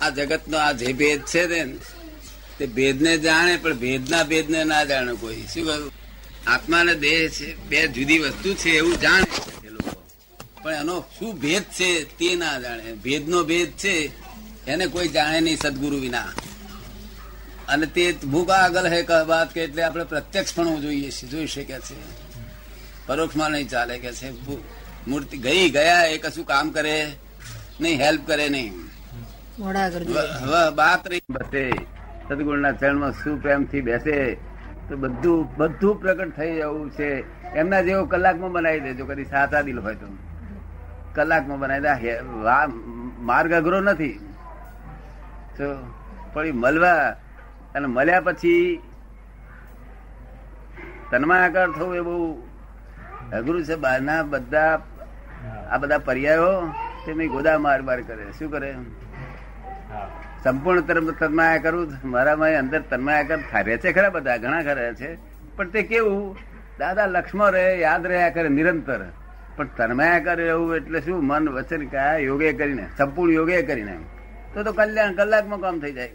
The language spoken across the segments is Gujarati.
આ જગતનો આ જે ભેદ છે ને, તે ભેદને જાણે, પણ ભેદના ભેદને ના જાણે કોઈ. શું કહ્યું આત્મા ને દેહ છે, બે જુદી વસ્તુ છે એવું જાણે છે લોકો. પણ એનો શું ભેદ છે તે ના જાણે. ભેદનો ભેદ છે, એને કોઈ જાણે નહીં સદગુરુ વિના. અને તે ભૂકા આગળ હે વાત કે એટલે આપણે પ્રત્યક્ષ પણ જોઈએ છે, જોઈ શકે છે. પરોક્ષમાં નહીં ચાલે કે છે. મૂર્તિ ગઈ, ગયા એ કશું કામ કરે નહીં, હેલ્પ કરે નહીં. હવે વાત રહી બસે સદગુણના ચરણમાં શું પ્રેમથી બેસે તો બધું બધું પ્રગટ થઈ જવું છે. એમના જેવો કલાકમાં બનાવી દેજો કદી સાચા દિલ હોય તો. કલાકમાં બનાવી દે. માર્ગ અઘરો નથી. તો પણ મળવા અને મળ્યા પછી તન્માયાકાર થવું એ બહુ અઘરું છે. બહારના બધા આ બધા પર્યાયો તેની ગોદા માર માર કરે. શું કરે? સંપૂર્ણ તરફ તન્માયા કરું મારામાં અંદર તન્માયા કર રહે છે ખરા બધા, ઘણા ખરા છે. પણ તે કેવું? દાદા લક્ષ્મણ રહે, યાદ રહ્યા કરે, નિરંતર. પણ તન્માયા કરે એવું એટલે શું? મન વચન કયા યોગે કરીને, સંપૂર્ણ યોગે કરીને. તો તો કલ્યાણ કલાકમાં કામ થઈ જાય.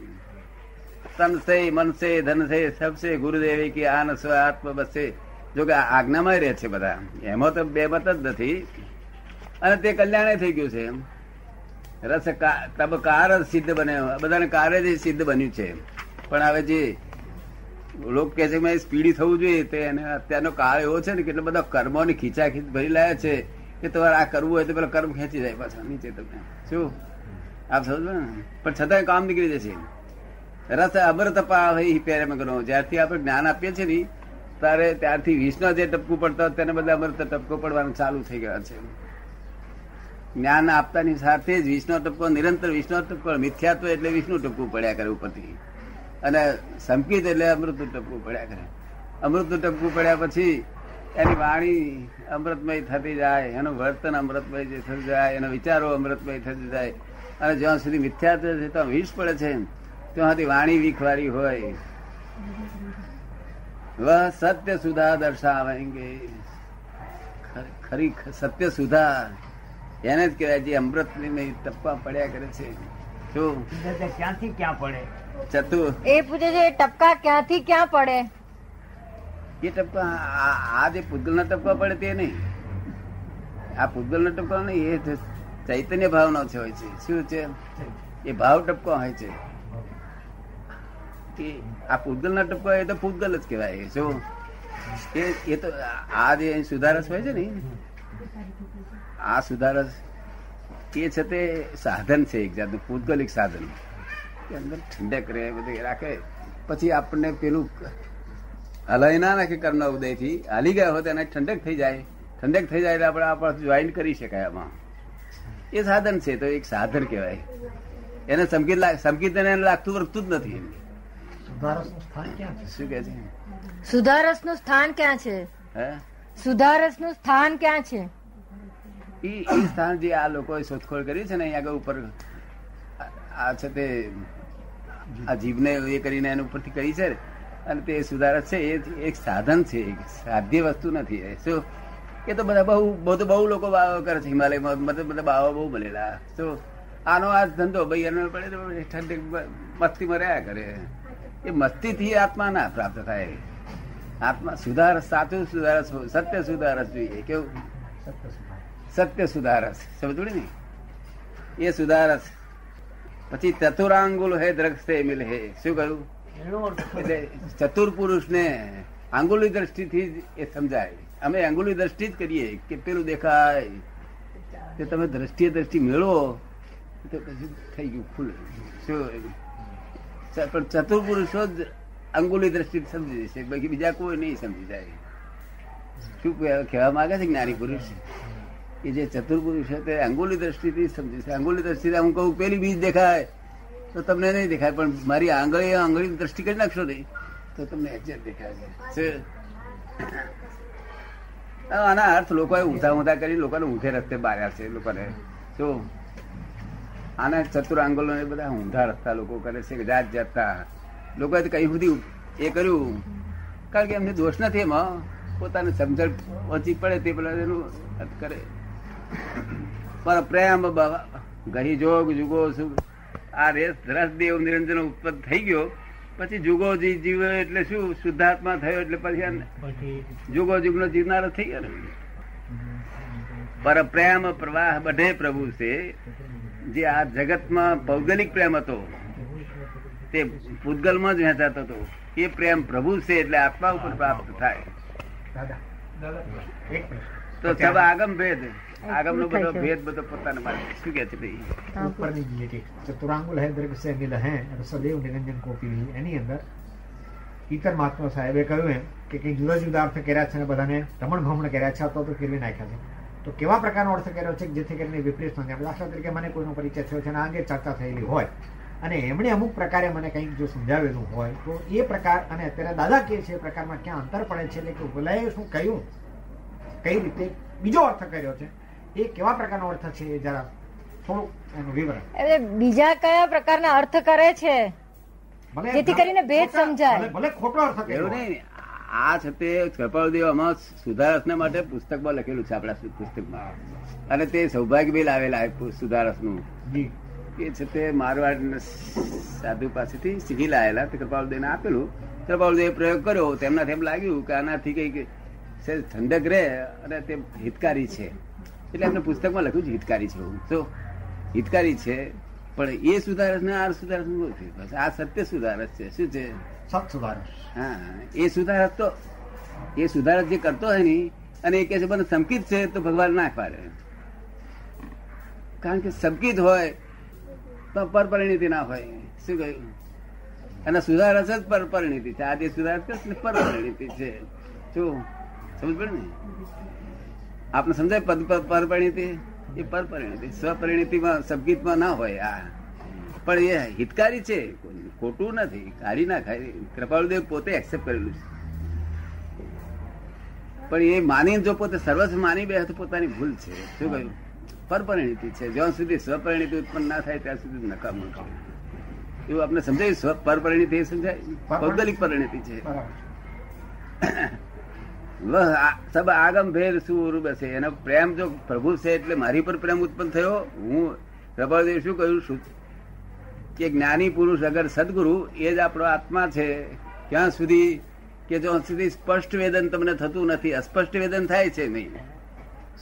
તનસે મનસે ધનસે સબસે ગુરુદેવે કે આન સ્વ આત્મ બસે જો કે આજ્ઞામાં રહે છે બધા. એમાં તો બે મત જ નથી. અને તે કલ્યાણે થઈ ગયું છે. રસ તબ કાર સિદ્ધ બને. બધાને કારે જ સિદ્ધ બન્યું છે. પણ હવે જે લોક કે છે મેં સ્પીડી થવું જોઈએ, તે એને અત્યારનો કાળ એવો છે ને કે એટલા બધા કર્મોની ખીચાખીચ ભરી લાયા છે કે તમારે આ કરવું હોય તો પેલા કર્મ ખેંચી જાય પાછા, નીચે તમે. શું? આપ સમજો ને? પણ છતાંય કામ નીકળી જશે. રસ અમર તપા હોય પેરે મગનો. જ્યારથી આપણે જ્ઞાન આપીએ છીએ ને ત્યારે ત્યારથી વિષ્ણુ જે ટપકું પડતા તેને બદલે અમૃત ટપકો પડવાનું ચાલુ થઈ ગયા છે. જ્ઞાન આપતાની સાથે જ વિષ્ણુ ટપકો, નિરંતર વિષ્ણુ ટપકો, મિથ્યાત્વ એટલે વિષ્ણુ ટપકું પડ્યા કરે ઉપરથી. અને સંકિત એટલે અમૃત ટપકું પડ્યા કરે. અમૃત ટપકું પડ્યા પછી એની વાણી અમૃતમય થતી જાય, એનું વર્તન અમૃતમય જે થતું જાય, એના વિચારો અમૃતમય થતી જાય. અને જ્યાં સુધી મિથ્યાત્વ છે તો વિષ પડે છે ત્યાં સુધી વાણી વિખવારી હોય. વહ સત્ય સુધા દર્શાવેંગે ખરી સત્ય સુધા એને જ કહેવાય જે અમૃત ટપકા પડ્યા કરે છે. શું? ક્યાંથી ક્યાં પડે? ચતુ. એ પૂછે છે ટપકા ક્યાંથી ક્યાં પડે? એ ટપકા આ જે જે પૂતગલના ટપકા પડે તે નહીં. આ પૂતગલના ટપકા નહીં એ ચૈતન્ય ભાવનો છે હોય છે. શું છે? એ ભાવ ટપકો હોય છે. કે આ પૂતગલના ટપકા એ તો પૂતગલ જ કહેવાય. શું? એ એ તો આ જે સુધારસ હોય છે ને આ સુધારસ એ છે તે સાધન છે એક જાતનું ભૌગોલિક સાધન. કે અંદર ઠંડક રહે બધું રાખે. પછી આપણને પેલું હલાઈ ના નાખે કર્મના ઉદયથી. હાલી ગયા હોય તો એને ઠંડક થઈ જાય. ઠંડક થઈ જાય એટલે આપણે આપણે જોઈન કરી શકાય આમાં. એ સાધન છે તો એક સાધન કહેવાય. એને સમકીત લાગ- સમકીત એને લાગતું વર્ગતું જ નથી સુધારસનું સ્થાન ક્યાં છે? શું કે છે? સુધારસનું સ્થાન ક્યાં છે? હે? સુધારસનું સ્થાન ક્યાં છે? ઈ સ્થાન જે આ લોકોએ શોધખોળ કરી છે ને અહીં આગળ ઉપર આ- છે તે આ જીભને એ કરીને એના ઉપરથી કરી છે અને તે સુધારક છે, એ એક સાધન છે, એક સાધ્ય વસ્તુ નથી. એ શું એ તો બધા બહુ બહુ બહુ લોકો બાવો કરે છે, હિમાલયમાં મતલબ બધા બાવા બહુ બનેલા. શું આનો આ ધંધો, ભાઈ એનો પડે તો ઠંડી મસ્તીમાં રહ્યા કરે. એ મસ્તીથી આત્મા ના પ્રાપ્ત થાય. આત્મા સુધાર સાચું સુધારસ સત્ય સુધારસ જોઈએ. કેવું? સત્ય સુધારસ સમજ ને? એ સુધારસ પછી ચતુરાંગુલ હે દ્રક્ષે મિલ હે. શું કહ્યું? એટલે ચતુર પુરુષ ને આંગુલી દ્રષ્ટિથી જ એ સમજાય. અમે આંગુલી દ્રષ્ટિ જ કરીએ. કે પેલું દેખાય. કે તમે દ્રષ્ટિએ દ્રષ્ટિ મેળવો, તો પછી થઈ ગયું ફૂલ શું? પણ ચતુર પુરુષો જ અંગુલી દ્રષ્ટિ સમજી જશે બાકી બીજા કોઈ નહીં સમજી જાય. શું કહેવા માંગે છે જ્ઞાની પુરુષ? કે જે ચતુર પુરુષ છે તે અંગુલી દ્રષ્ટિથી સમજી છે. અંગુલી દ્રષ્ટિથી હું કહું પેલી બીજ દેખાય તો તમને નહીં દેખાય પણ મારી આંગળી આંગળી દ્રષ્ટિ કરી નાખશો નહીં તો તમને એક્ઝેક્ટ દેખાય છે. આના અર્થ લોકોએ ઊંધા ઊંધા કરી લોકોને ઊંધે રસ્તે બાર્યા છે લોકોને. શું આના ચતુર આંગોલો એ બધા ઊંધા રસ્તા લોકો કરે છે જાત જાતતા લોકોએ તો કઈ સુધી એ કર્યું? કારણ કે એમને દોષ નથી એમાં. પોતાને સમજણ ઓછી પડે તે પેલા એનું કરે. પણ પ્રેમ બાબા ગહી જોગ જુગો આ રેસ રસ દેવ નિરંજન ઉત્પન્ન થઈ ગયો. પછી જુગો જી જીવ એટલે શું? શુદ્ધાત્મા થયો એટલે પછી જુગો જુગ નો જીવનારો થઈ ગયો ને. પર પ્રેમ પ્રવાહ બધે પ્રભુ છે. જે આ જગતમાં ભૌગોલિક પ્રેમ હતો તે પૂતગલમાં જ વહેંચાતો હતો. એ પ્રેમ પ્રભુ છે એટલે આત્મા ઉપર પ્રાપ્ત થાય. દાદા એક પ્રશ્ન. તો સબ આગમ ભેદ. આગમ નો બધો ભેદ બધો પોતાને માટે શું કે છે ભાઈ? ઉપરની જે ચતુરાંગુલ હે દરેક સે મિલ હે સદૈવ નિરંજન કોપી એની અંદર ઈતર મહાત્મા સાહેબે કહ્યું એમ કે કંઈક જુદા જુદા અર્થ કર્યા છે અને બધાને રમણ ભમણ કર્યા છે અથવા તો ફેરવી નાખ્યા છે. તો કેવા પ્રકારનો અર્થ કર્યો છે જેથી કરીને વિપરીત થાય? દાખલા તરીકે મને કોઈનો પરિચય થયો છે અને આ અંગે ચર્ચા થયેલી હોય. અને એમણે અમુક પ્રકારે મને કંઈક જો સમજાવેલું હોય તો એ પ્રકાર અને અત્યારે દાદા કે છે એ પ્રકારમાં ક્યાં અંતર પડે છે? એટલે કે ભલાએ શું કહ્યું? કઈ રીતે બીજો અર્થ કર્યો છે? એ કેવા પ્રકારનો અર્થ છે એ જરા થોડું એનું વિવરણ. એટલે બીજા કયા પ્રકારના અર્થ કરે છે? ભલે જેથી કરીને ભેદ સમજાય. ભલે- ખોટો અર્થ એવું નહીં આ છે તે કૃપાળદેવ આમાં સુધારસને માટે પુસ્તકમાં લખેલું છે આપણા પુસ્તકમાં. અને તે સૌભાગ્ય બિલ આવેલા સુધારસનું. એ છે તે મારવાડ સાધુ પાસેથી શીખી લાયેલા તે કૃપાળદેવને આપેલું. કૃપાળદેવે પ્રયોગ કર્યો. તેમનાથી એમ લાગ્યું કે આનાથી કંઈક ઠંડક રહે અને તે હિતકારી છે. એટલે એમને પુસ્તકમાં લખ્યું છે હિતકારી છે તો હિતકારી છે પણ એ સુધારસ ને આ સુધારસ છે. આ સત્ય સુધારસ છે. શું છે? સત સુધારસ. હા એ સુધારક તો એ સુધારક જે કરતો હોય ને અને એ કે છે મને સંકિત છે તો ભગવાન ના પાડે. કારણ કે સંકિત હોય તો પરપરિણીતિ ના હોય. શું કહ્યું? અને સુધારસ જ પરપરિણીતિ છે. આ જે સુધારસ છે પરપરિણીતિ છે. શું સમજ પડે ને? આપને સમજાય પરપરિણીતિ? એ પરપરિણીતિ. સ્વપરિણીતિમાં સંકિતમાં ના હોય આ. પણ એ હિતકારી છે. ખોટું નથી. કાઢી ના ખાય કૃપાળુદેવ પોતે એક્સેપ્ટ કરેલું છે. પણ એ માની જો પોતે સર્વસ્વ માની બે તો પોતાની ભૂલ છે. શું કહ્યું? પરપરિણીતિ છે. જ્યાં સુધી સ્વપરિણીતિ ઉત્પન્ન ના થાય ત્યાં સુધી નકામું છે. એવું આપણે સમજાયું? સ્વ પરપરિણીતિ એ સમજાય? ભૌગોલિક પરિણીતિ છે. વહ સબ આગમ ભેદ સ્વરૂપ છે? એનો પ્રેમ જો પ્રભુ છે એટલે મારી પર પ્રેમ ઉત્પન્ન થયો? હું પ્રભાવદેવ શું કહ્યું? કે જ્ઞાની પુરુષ અગર સદગુરુ એ જ આપણો આત્મા છે ક્યાં સુધી કે જો સુધી સ્પષ્ટ વેદન તમને થતું નથી? અસ્પષ્ટ વેદન થાય છે નહીં.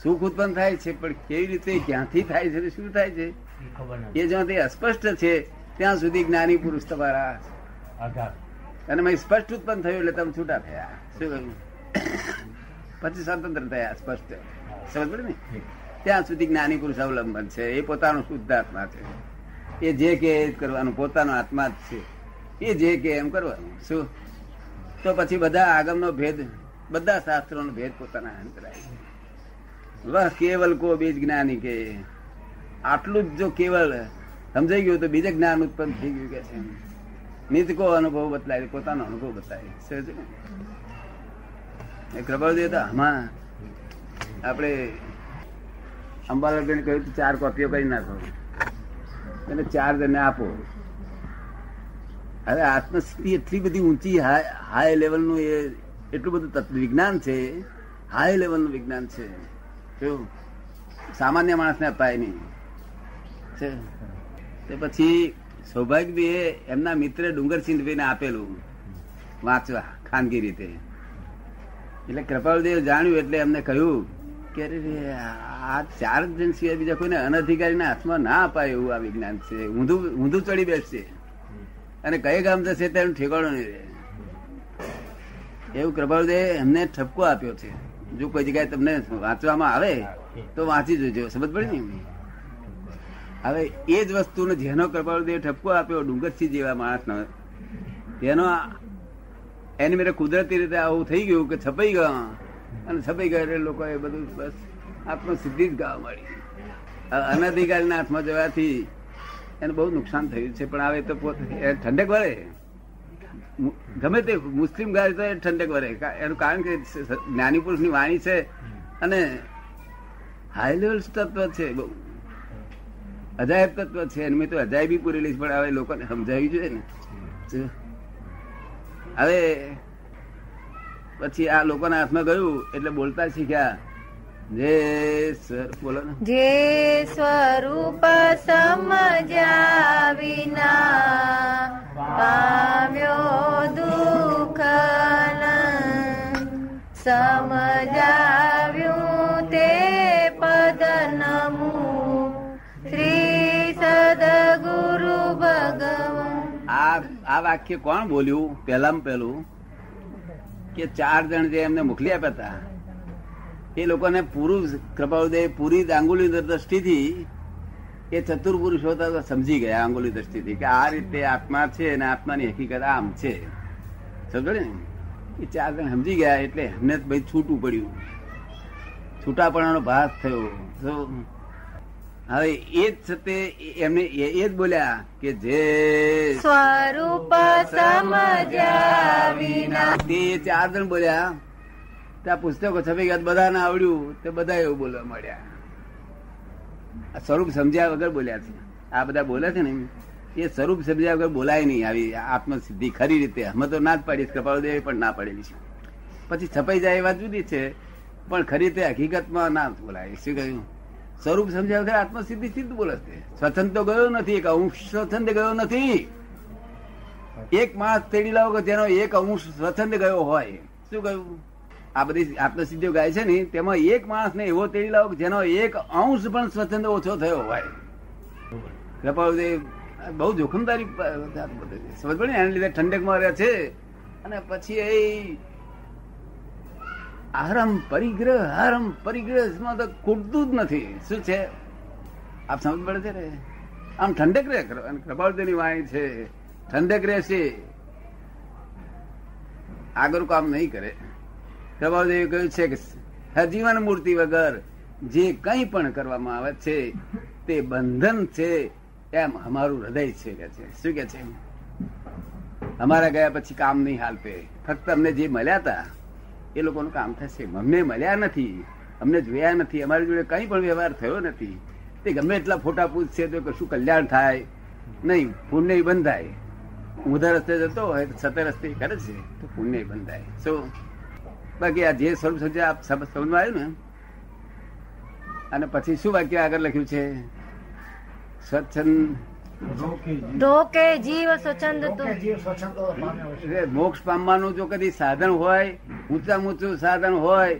સુખ ઉત્પન્ન થાય છે પણ કેવી રીતે ક્યાંથી થાય છે શું થાય છે? એ જ્યાંથી અસ્પષ્ટ છે ત્યાં સુધી જ્ઞાની પુરુષ તમારા અને સ્પષ્ટ ઉત્પન્ન થયું એટલે તમે છૂટા થયા. શું કહ્યું? પછી સ્વતંત્ર થયા, સ્પષ્ટ. સમજ પડે ને? ત્યાં સુધી જ્ઞાની પુરુષ અવલંબન છે. એ પોતાનો શુદ્ધ આત્મા છે. એ જે કે એ કરવાનું, પોતાનો આત્મા જ છે. એ જે કે એમ કરવાનું. શું? તો પછી બધા આગમનો ભેદ, બધા શાસ્ત્રોનો ભેદ પોતાના અંતરાય વહ, કેવલ કો બીજ જ્ઞાની કે આટલું જ જો કેવલ સમજાઈ ગયું તો બીજે જ્ઞાન ઉત્પન્ન થઈ ગયું કે છે? નિત કો અનુભવ બતલાય, પોતાનો અનુભવ બતાવે સમજે કૃપાળુદેવ તો આમાં આપણે અંબાલાલબેન કહ્યું ચાર કોપીઓ કરી નાખો. અને ચાર જણને આપો. હવે આત્મસ્થિતિ એટલી બધી ઊંચી હાઈ લેવલનું એ એટલું બધું તત્વ વિજ્ઞાન છે. હાઈ લેવલનું વિજ્ઞાન છે. કેવું? સામાન્ય માણસને અપાય નહીં. છે? તે પછી સૌભાગ્યભાઈએ એમના મિત્ર ડુંગરસિંહભાઈને આપેલું વાંચવા, ખાનગી રીતે. એટલે કૃપાલદેવ જાણ્યું એટલે એમને કહ્યું કે આ ચાર જણ સિવાય બીજા કોઈને અનધિકારીના હાથમાં ના અપાય એવું આ વિજ્ઞાન છે. ઊંધું ઊંધું ચડી બેસશે. અને કઈ ગામ જશે તેનું ઠેકાણો નહીં રહે. એવું કૃપાલદેવ એમને ઠપકો આપ્યો છે. જો કોઈ જગ્યાએ તમને વાંચવામાં આવે, તો વાંચી જોજો. સમજ પડી ને? હવે એ જ વસ્તુનો જેનો કૃપાળુદેવ ઠપકો આપ્યો ડુંગરસિંહ જેવા માણસનો, તેનો એની મેરે કુદરતી રીતે આવું થઈ ગયું કે છપાઈ ગયા અને છપાઈ ગયા એટલે લોકો એ બધું બસ આત્મસિદ્ધિ જ ગાવા મળી અનધિકારીના હાથમાં જવાથી એને બહુ નુકસાન થયું છે, પણ હવે તો પોતે ઠંડક વળે ગમે તે મુસ્લિમ ગાય તો એ ઠંડક વળે એનું કારણ કે જ્ઞાની પુરુષની વાણી છે અને હાઈ લેવલ તત્વ છે બહુ. અજાયબ તત્વ છે, એની તો અજાયબી પૂરેલી છે પણ હવે લોકોને સમજાવી જોઈએ ને. હવે પછી આ લોકોના હાથમાં ગયું એટલે બોલતા શીખ્યા. જે બોલો ને. જે સ્વરૂપ સમજ્યા વિના પામ્યો દુઃખ સમજા આ વાક્ય કોણ બોલ્યું? પહેલામાં પહેલું? કે ચાર જણ જે એમને મોકલી આપ્યા હતા, એ લોકોને પૂરું કૃપાઉદય પૂરી આંગુલી દ્રષ્ટિથી એ ચતુર પુરુષો સમજી ગયા આંગુલી દ્રષ્ટિથી કે આ રીતે આત્મા છે અને આત્માની હકીકત આમ છે. સમજો ને? એ ચાર જણ સમજી ગયા એટલે એમને ભાઈ છૂટું પડ્યું. છૂટાપણાનો ભાસ થયો. હવે એ જ છે તે એમને એ જ બોલ્યા કે જે સ્વરૂપ સમજ્યા વિના. તે ચાર જણ બોલ્યા. ત્યાં પુસ્તકો છપાઈ ગયા બધાને આવડ્યું તે બધા એવું બોલવા મળ્યા સ્વરૂપ સમજ્યા વગર બોલ્યા છે. આ બધા બોલે છે ને એ સ્વરૂપ સમજ્યા વગર બોલાય નહીં. આવી આત્મસિદ્ધિ ખરી રીતે. અમે તો ના જ પાડીશ કપાળદેવી પણ ના પાડેલી છે. પછી છપાઈ જાય એ વાત જુદી છે. પણ ખરી રીતે હકીકતમાં ના બોલાય. શું કહ્યું? સ્વરૂપ સમજાવે વગર આત્મસિદ્ધિ સિદ્ધ બોલે છે. સ્વતંત્ર તો ગયો નથી, એક અંશ સ્વતંત્ર ગયો નથી. એક માણસ તેડી લાવો કે જેનો એક અંશ સ્વતંત્ર ગયો હોય, શું કહ્યું આ બધી આત્મસિદ્ધિઓ ગાય છે ને, તેમાં એક માણસ ને એવો તેડી લાવો જેનો એક અંશ પણ સ્વતંત્ર ઓછો થયો હોય. કૃપાળુદેવ, બહુ જોખમદારી સમજ પડે એના લીધે ઠંડકમાં રહ્યા છે. અને પછી એ આરમ પરિગ્રહ આરમ પરિગ્રહમાં તો ખૂટતું જ નથી. શું છે? આપ સમજ પડે છે ને? આમ ઠંડક રહે કૃપાળુદેવની વાણી છે, ઠંડક રહેશે. આગળ કામ નહીં કરે. પ્રભાવદેવે કહ્યું છે કે સજીવન મૂર્તિ વગર જે કંઈ પણ કરવામાં આવે છે, તે બંધન છે એમ અમારું હૃદય છે કે છે. શું કે છે? અમારા ગયા પછી કામ નહીં હાલતે. ફક્ત અમને જે મળ્યા હતા એ લોકોનું કામ થશે. અમને મળ્યા નથી. અમને જોયા નથી. અમારી જોડે કંઈ પણ વ્યવહાર થયો નથી. તે ગમે એટલા ફોટા પૂછશે તો કશું કલ્યાણ થાય. નહીં પુણ્ય બંધાય. ઊંધા રસ્તે જતો હોય તો સતે રસ્તે કરે છે. તો પુણ્ય બંધાય. સો બાકી આ જે સ્વરૂપ સમજે આપ સમજમાં આવ્યું ને, અને પછી શું વાક્ય આગળ લખ્યું છે? સ્વચ્છંદ જીવ સ્વચ્છંદ મોક્ષ પામવાનું જો કદી સાધન હોય ઊંચા ઊંચું સાધન હોય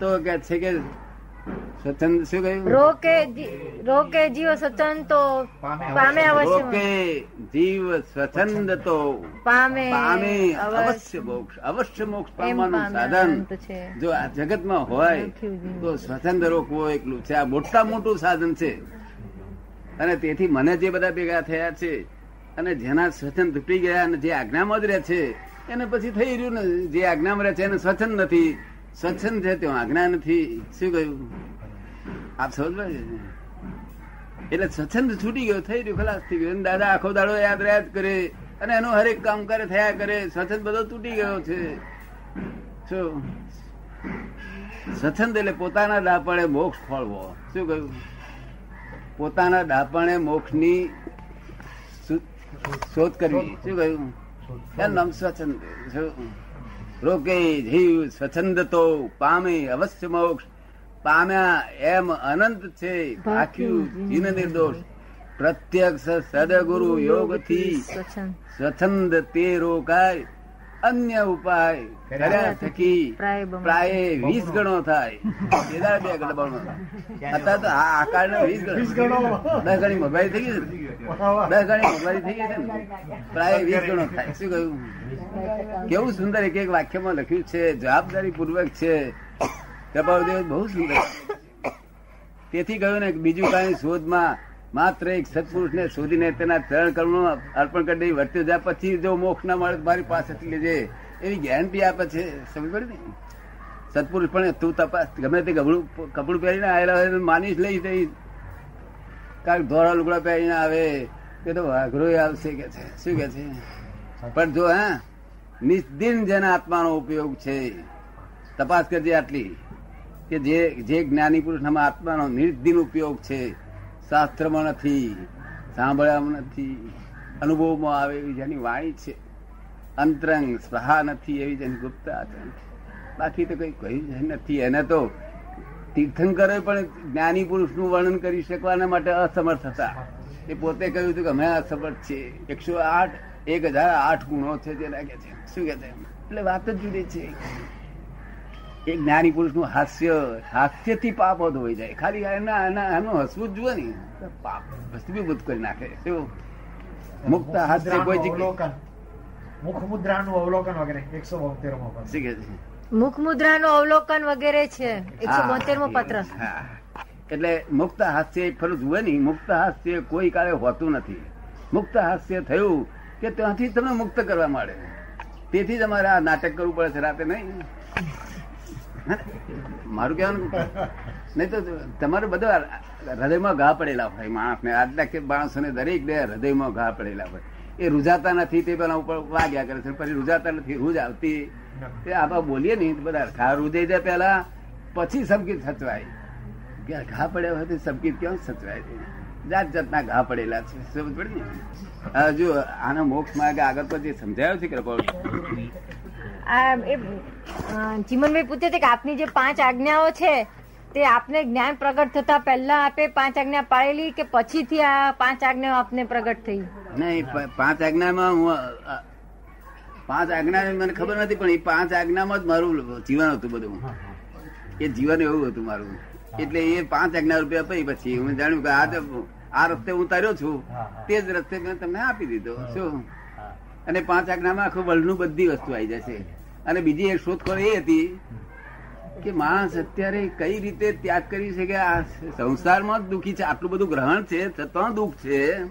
તો કે છે કે સ્વચ્છંદ શું કહ્યું? રોકે રોકે જીવ સ્વચ્છંદ તો પામે અવશ્ય રોકે જીવ સ્વચ્છંદ તો પામે પામે અવશ્ય. અવશ્ય મોક્ષ અવશ્ય મોક્ષ પામવાનું સાધન જો આ જગતમાં હોય તો સ્વચંદ રોકવો એકલું છે. આ મોટા મોટું સાધન છે. અને તેથી મને જે બધા ભેગા થયા છે અને જેના સ્વચન તૂટી ગયા અને જે આજ્ઞામાં જ રહે છે, એને પછી થઈ રહ્યું ને જે આજ્ઞામાં રહે છે એને સ્વચન નથી. સ્વચ્છન છે તે આજ્ઞા નથી. શું કહ્યું? આપ સમજ એટલે સ્વચ્છંદ છૂટી ગયો, થઈ રહ્યું ખલાસ થઈ ગયો. દાદા આખો દાડો યાદ રહ્યા કરે અને એનું હરેક કામ કરે થયા કરે. સ્વચ્છંદ બધો તૂટી ગયો છે. શું સ્વચ્છંદ એટલે પોતાના દાપણે મોક્ષ ફળવો. શું કહ્યું? પોતાના દાપણે મોક્ષની શોધ કરવી શું કહ્યું? એનું નામ સ્વચ્છંદ. રોકે જીવ સ્વચ્છંદ તો પામે અવશ્ય મોક્ષ. પામ્યા એમ અનંત છે ભાખ્યું જીન નિર્દોષ. પ્રત્યક્ષ સદગુરુ યોગથી સ્વચ્છંદ તે રોકાય. અન્ય ઉપાય કર્યા થકી પ્રાય વીસ ગણો થાય. કેદાર બે ગણો અત્યારે તો આ આકાર ને વીસ ગણો. ગણો. દસ ગણી મોબાઈલ થઈ ગઈ દસ ગણી મોબાઈલ થઈ ગઈ છે ને. પ્રાય વીસ ગણો થાય. શું કહ્યું? કેવું સુંદર એક એક વાક્યમાં લખ્યું છે. જવાબદારી પૂર્વક છે. કપાળદેવ બહુ સુંદર. તેથી કહ્યું ને બીજું કઈ શોધમાં માત્ર એક સત્પુરુષને શોધીને તેના ચરણ કર્મ અર્પણ કરી દઈ, વર્ત્યો જાય. પછી જો મોક્ષ ના મળે મારી પાસેથી લેજે. એવી ગેરંટી આપે છે. સમજ પડે ને? સત્પુરુષ પણ તું તપાસ. ગમે તે કપડું કપડું પહેરીને આવેલા હોય તો માનીશ લઈ જઈ. કારણ ધોરા લુગડા પહેરીને આવે. કે તો વાઘરો આવશે કે છે. શું કે છે? પણ જો, હા, નિસ્દિન જેના આત્માનો ઉપયોગ છે. તપાસ કરજે આટલી. કે જે જે જ્ઞાની પુરુષ આત્માનો નિર્દિન ઉપયોગ છે. શાસ્ત્રમાં નથી સાંભળવામાં નથી, અનુભવમાં આવે એવી જેની વાણી છે. અંતરંગ સ્પહા નથી એવી જેની ગુપ્તા બાકી તો કઈ કહ્યું નથી. એને તો તીર્થંકરે પણ જ્ઞાની પુરુષનું વર્ણન કરી શકવાના માટે અસમર્થ હતા. એ પોતે કહ્યું હતું કે અમે અસમર્થ છે એકસો આઠ, એક હજાર આઠ ગુણો છે જે લાગે છે. શું કે છે? એટલે વાત જ જુદી છે. એ જ્ઞાની પુરુષનું હાસ્ય હાસ્યથી પાપ ધોઈ જાય. ખાલી એના એના એનું હસવું જ જુએ ને. પાપ ભસ્મીભૂત કરી નાખે. શું? મુક્ત હાસ્ય કોઈ જગ્યા અવલોકન. મુખ મુદ્રાનું અવલોકન વગેરે એકસો બોતેરમાં શું છે? મુખ મુદ્રાનું અવલોકન વગેરે છે. એકસો હા. બોતેર પત્ર. એટલે મુક્ત હાસ્ય ફરું જુએ નહીં મુક્ત હાસ્ય કોઈ કાળે હોતું નથી. મુક્ત હાસ્ય થયું કે ત્યાંથી તમને મુક્ત કરવા મળે તેથી જ અમારે આ નાટક કરવું પડે છે રાતે નહીં? મારું કહેવાનું નહીં તો તમારે બધા હૃદયમાં ઘા પડેલા હોય, માણસને. આટલા કે માણસોને દરેક ને હૃદયમાં ઘા પડેલા હોય. એ રૂજાતા નથી, તે પેલા ઉપર વાગ્યા કરે છે, પછી રૂજાતા નથી રૂજ આવતી. તે આમાં બોલીએ નહીં, બધા ઘા રૂજાઈ જાય પેલા, પછી સંકિત સચવાય. કે ઘા પડ્યા હોય તો સંકિત કેમ સચવાય? જાત જાતના ઘા પડેલા છે. સમજ પડી ને? હજુ આનો મોક્ષ માર્ગ આગળ પછી સમજાયો છે કે આ એ ચીમનભાઈ પૂછે છે કે આપની જે પાંચ આજ્ઞાઓ છે તે આપને જ્ઞાન પ્રગટ થતા પહેલા આપે પાંચ આજ્ઞા પાળેલી કે પછીથી આ પાંચ આજ્ઞાઓ આપને પ્રગટ થઈ? નહીં પાંચ આજ્ઞામાં હું પાંચ આજ્ઞા મને ખબર નથી પણ એ પાંચ આજ્ઞામાં જ મારું જીવન હતું બધું. એ જીવન એવું હતું મારું. એટલે એ પાંચ આજ્ઞા રૂપિયા પઈ પછી. હું જાણ્યું કે આ તો- આ રસ્તે હું તર્યો છું તે જ રસ્તે મેં તમને આપી દીધો. શું? અને પાંચ આજ્ઞામાં આખું વર્લ્ડનું બધી વસ્તુ આવી જશે. અને બીજી એક શોધખોળ એ હતી કે માણસ અત્યારે કઈ રીતે ત્યાગ કરી છે કે આ સંસારમાં જ દુઃખી છે આટલું બધું ગ્રહણ છે છતાં દુઃખ છે.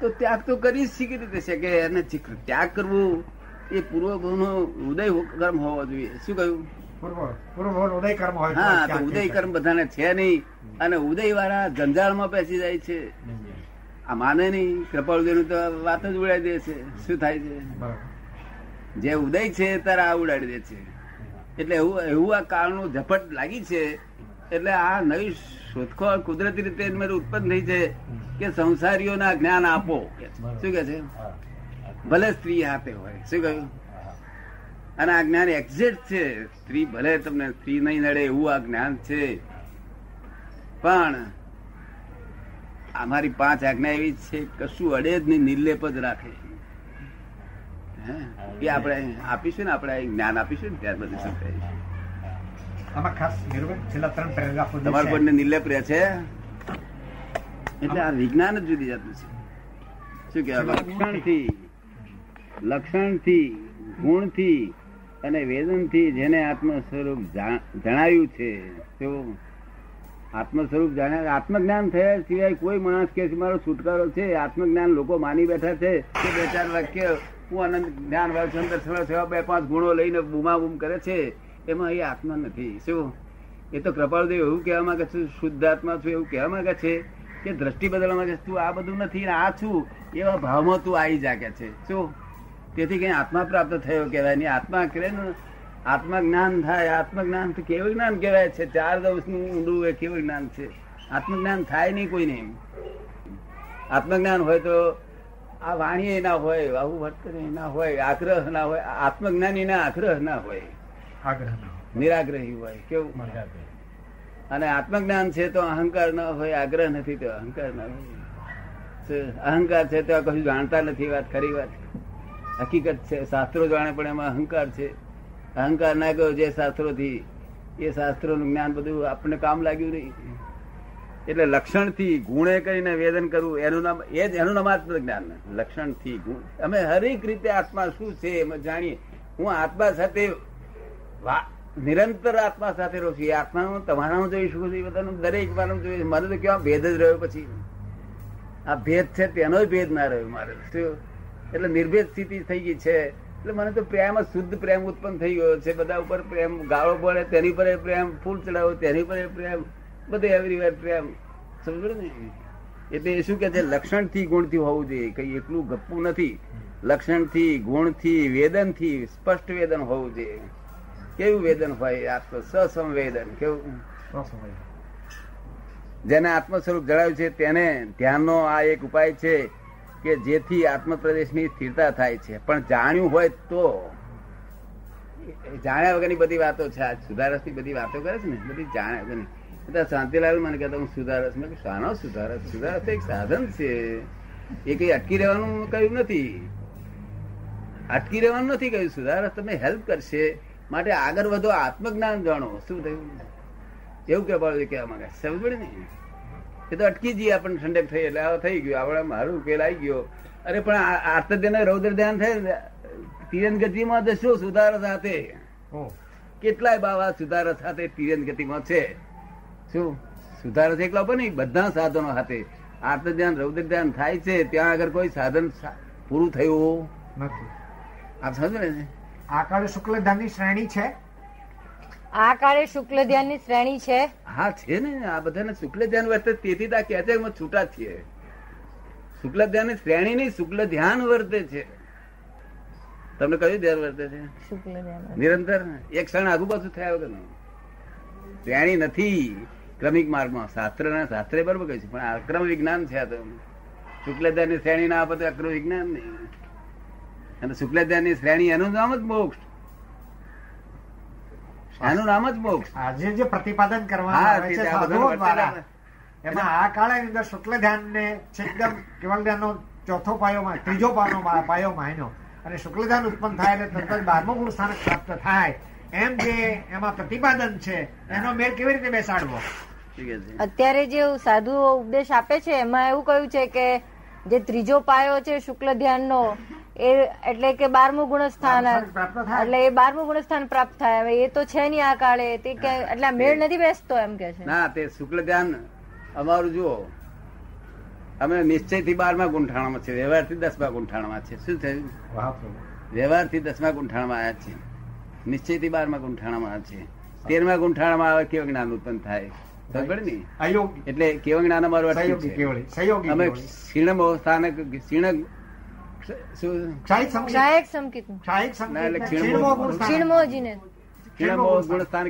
તો ત્યાગ તો કરી શીખી રીતે છે કે એને ત્યાગ કરવું એ પૂર્વભાવનો ઉદય કર્મ હોવો જોઈએ. શું કહ્યું? ઉદય કર્મ હા તો ઉદય કર્મ બધાને છે નહીં. અને ઉદય વાળા જંજાળમાં બેસી જાય છે. આ માને નહીં. કૃપાળુદેવનું તો વાત જ ઉડાડી દે છે. શું થાય છે? જે ઉદય છે ત્યારે આ ઉડાડી દે છે. એટલે એવું એવું આ કાળનું ઝપટ લાગી છે. એટલે આ નવી શોધખોળ કુદરતી રીતે ઉત્પન્ન થઈ છે કે સંસારીઓના જ્ઞાન આપો. શું કે છે? ભલે સ્ત્રી હાથે હોય. શું કહ્યું? અને આ જ્ઞાન એક્ઝેક્ટ છે. સ્ત્રી ભલે તમને સ્ત્રી નહીં નડે એવું આ જ્ઞાન છે. પણ અમારી પાંચ આજ્ઞા એવી છે કશું અડે જ નહીં નિર્લેપ જ રાખે. એ આપણે આપીશું ને આપણે જ્ઞાન આપીશું ને ત્યાર પછી સમજાય તમારે કોઈને નિર્લેપ રહે છે? એટલે આ વિજ્ઞાન જ જુદી જાતનું છે. શું કહેવાય? લક્ષણથી લક્ષણથી ગુણથી અને વેદનથી જેને આત્મ સ્વરૂપ જણાયું છે તેવું આત્મ સ્વરૂપ જાણ્યા આત્મજ્ઞાન થયા સિવાય કોઈ માણસ કે મારો છુટકારો છે, આત્મજ્ઞાન લોકો માની બેઠા છે કે બે ચાર વાક્ય હું આનંદ, જ્ઞાન વાળું થવા બે પાંચ ગુણો લઈને બૂમા બૂમ કરે છે, એમાં એ આત્મા નથી. શું? એ તો કૃપાળદેવ એવું કહેવા માંગે છે શુદ્ધ આત્મા છું એવું કહેવા માંગે છે કે દ્રષ્ટિ બદલવા માંગે તું આ બધું નથી આ છું, એવા ભાવમાં તું આવી જાગે છે. શું? તેથી કઈ આત્મા પ્રાપ્ત થયો કહેવાય નહીં. આત્મા કરે ને આત્મા જ્ઞાન થાય આત્મજ્ઞાન તો કેવું જ્ઞાન કહેવાય છે? ચાર દિવસનું ઊંડું એ કેવું જ્ઞાન છે? આત્મજ્ઞાન થાય નહીં કોઈ નહીં આત્મજ્ઞાન હોય તો આ વાણી ના હોય આવું વર્તન ના હોય આગ્રહ ના હોય આત્મજ્ઞાની ના આગ્રહ ના હોય. આગ્રહ. નિરાગ્રહી હોય કેવું? અને આત્મજ્ઞાન છે તો અહંકાર ન હોય આગ્રહ નથી તો અહંકાર ના હોય. અહંકાર છે તો કશું જાણતા નથી વાત ખરી વાત. હકીકત છે શાસ્ત્રો જાણે પણ એમાં અહંકાર છે. અહંકાર ના ગયો જે શાસ્ત્રોથી, એ શાસ્ત્રોનું જ્ઞાન બધું આપણને કામ લાગ્યું નહીં. એટલે લક્ષણથી ગુણે કરીને વેદન કરવું, એનું નામ, એ જ એનું નામ આત્મ જ્ઞાન લક્ષણથી ગુણ. અમે હરેક રીતે આત્મા શું છે એમ જાણીએ. હું આત્મા સાથે નિરંતર આત્મા સાથે રહું છું. આત્માનું, તમારાનું જોઈ શકું છું બધાનું, દરેક વાનું જોઈ મારે તો કેવા ભેદ જ રહ્યો પછી. આ ભેદ છે, તેનો ભેદ ના રહ્યો મારે. શું? એટલે નિર્ભેદ સ્થિતિ થઈ ગઈ છે. એટલે મને તો પ્રેમ શુદ્ધ પ્રેમ ઉત્પન્ન થઈ ગયો છે. બધા ઉપર પ્રેમ ગાળો પડે તેની પર પ્રેમ ફૂલ ચડાવો તેની પર પ્રેમ બધે એવરીવેર પ્રેમ. સમજો ને? એટલે એ શું કે છે લક્ષણથી ગુણથી હોવું જોઈએ. કઈ એટલું ગપ્પું નથી. લક્ષણથી ગુણથી વેદનથી સ્પષ્ટ વેદન હોવું જોઈએ. કેવું વેદન હોય? આત્મ સસંવેદન. કેવું. જેને આત્મ સ્વરૂપ જણાવ્યું છે તેને ધ્યાનનો આ એક ઉપાય છે. કે જેથી આત્મ પ્રદેશની સ્થિરતા થાય છે. પણ જાણ્યું હોય તો જાણ્યા વગરની બધી વાતો છે. આ સુધારસની બધી વાતો કરે છે ને, બધી જાણ્યા વગરની એટલે શાંતિલાલ મને કહેતા, હું સુધારસ. મેં શાનો સુધારસ? સુધારસ એક સાધન છે. એ કઈ અટકી રહેવાનું કહ્યું નથી. અટકી રહેવાનું નથી કહ્યું. સુધારસ તમને હેલ્પ કરશે. માટે આગળ વધો, આત્મજ્ઞાન જાણો. શું થયું? એવું કહેવા માંગે સમજ પડે ને? એ તો અટકી જઈએ આપણને ઠંડક થઈ એટલે આ થઈ ગયું આપણે મારું ઉકેલ આવી ગયો. અરે પણ આ- આર્ત ધ્યાન રૌદ્ર ધ્યાન થાય તિરન ગતિમાં તો શું સુધારો સાથે? કેટલાય બાવા સુધારો સાથે તિરન ગતિમાં છે. શું? સુધારો છે એકલા પણ બધા સાધનો સાથે. આર્ત ધ્યાન રૌદ્ર ધ્યાન થાય છે ત્યાં આગળ કોઈ સાધન પૂરું થયું? નથી. આપ સમજો ને? આ શુક્લ ધ્યાનની શ્રેણી છે આ કાળે શુક્લ ધ્યાનની શ્રેણી છે. હા છે ને. આ બધાને શુક્લ ધ્યાન વર્તે તેથી તા કે છે છૂટા છીએ. શુક્લ ધ્યાન શ્રેણી નહીં શુક્લ ધ્યાન વર્તે છે. તમને કયું ધ્યાન વર્તે છે? શુક્લ ધ્યાન નિરંતર? એક ક્ષણ આગુ પાછું થયા વગર શ્રેણી નથી. ક્રમિક માર્ગમાં. શાસ્ત્ર ના શાસ્ત્ર બરોબર કહ્યું છે પણ અક્રમ વિજ્ઞાન છે આ તો. શુક્લ ધ્યાનની શ્રેણી ના આપે તો અક્રમ વિજ્ઞાન નહીં. અને શુક્લ ધ્યાનની શ્રેણી એનું નામ જ મોક્ષ એનું નામ જ મોક્ષ આજે જે પ્રતિપાદન કરવામાં આવે છે આ સાધુઓ દ્વારા એમાં આ કાળે અંદર શુક્લ ધ્યાન ને છે કેવલ ધ્યાનનો ચોથો પાયો માં ત્રીજો પાયો પાયો માયનો. અને શુક્લ ધ્યાન ઉત્પન્ન થાય એટલે તરત જ બારમો ગુણ સ્થાનક પ્રાપ્ત થાય. એમ જે એમાં પ્રતિપાદન છે એનો મેળ કેવી રીતે બેસાડવો? અત્યારે જે સાધુઓ ઉપદેશ આપે છે એમાં એવું કહ્યું છે કે જે ત્રીજો પાયો છે શુક્લ ધ્યાનનો એ એટલે કે બારમું ગુણસ્થાન. એટલે એ બારમું ગુણસ્થાન પ્રાપ્ત થાય. હવે એ તો છે નહીં આ કાળે. તે કે એટલે મેળ નથી બેસતો એમ કે છે. ના તે શુક્લ ધ્યાન અમારું જુઓ. અમે નિશ્ચયથી બારમા ગુંઠાણામાં છે વ્યવહારથી દસમા ગુંઠાણામાં છે શું થયું? વાહ. વ્યવહારથી દસમા ગુંઠાણામાં આવ્યા છે નિશ્ચયથી બારમા ગુંઠાણામાં છે તેરમા ગુંઠાણામાં આવે કેવું જ્ઞાન ઉત્પન્ન થાય? એટલે કેવળ જ્ઞાન અમારું સહયોગી છે? કેવળી સહયોગી અમે ક્ષીણ સ્થાન ક્ષીણ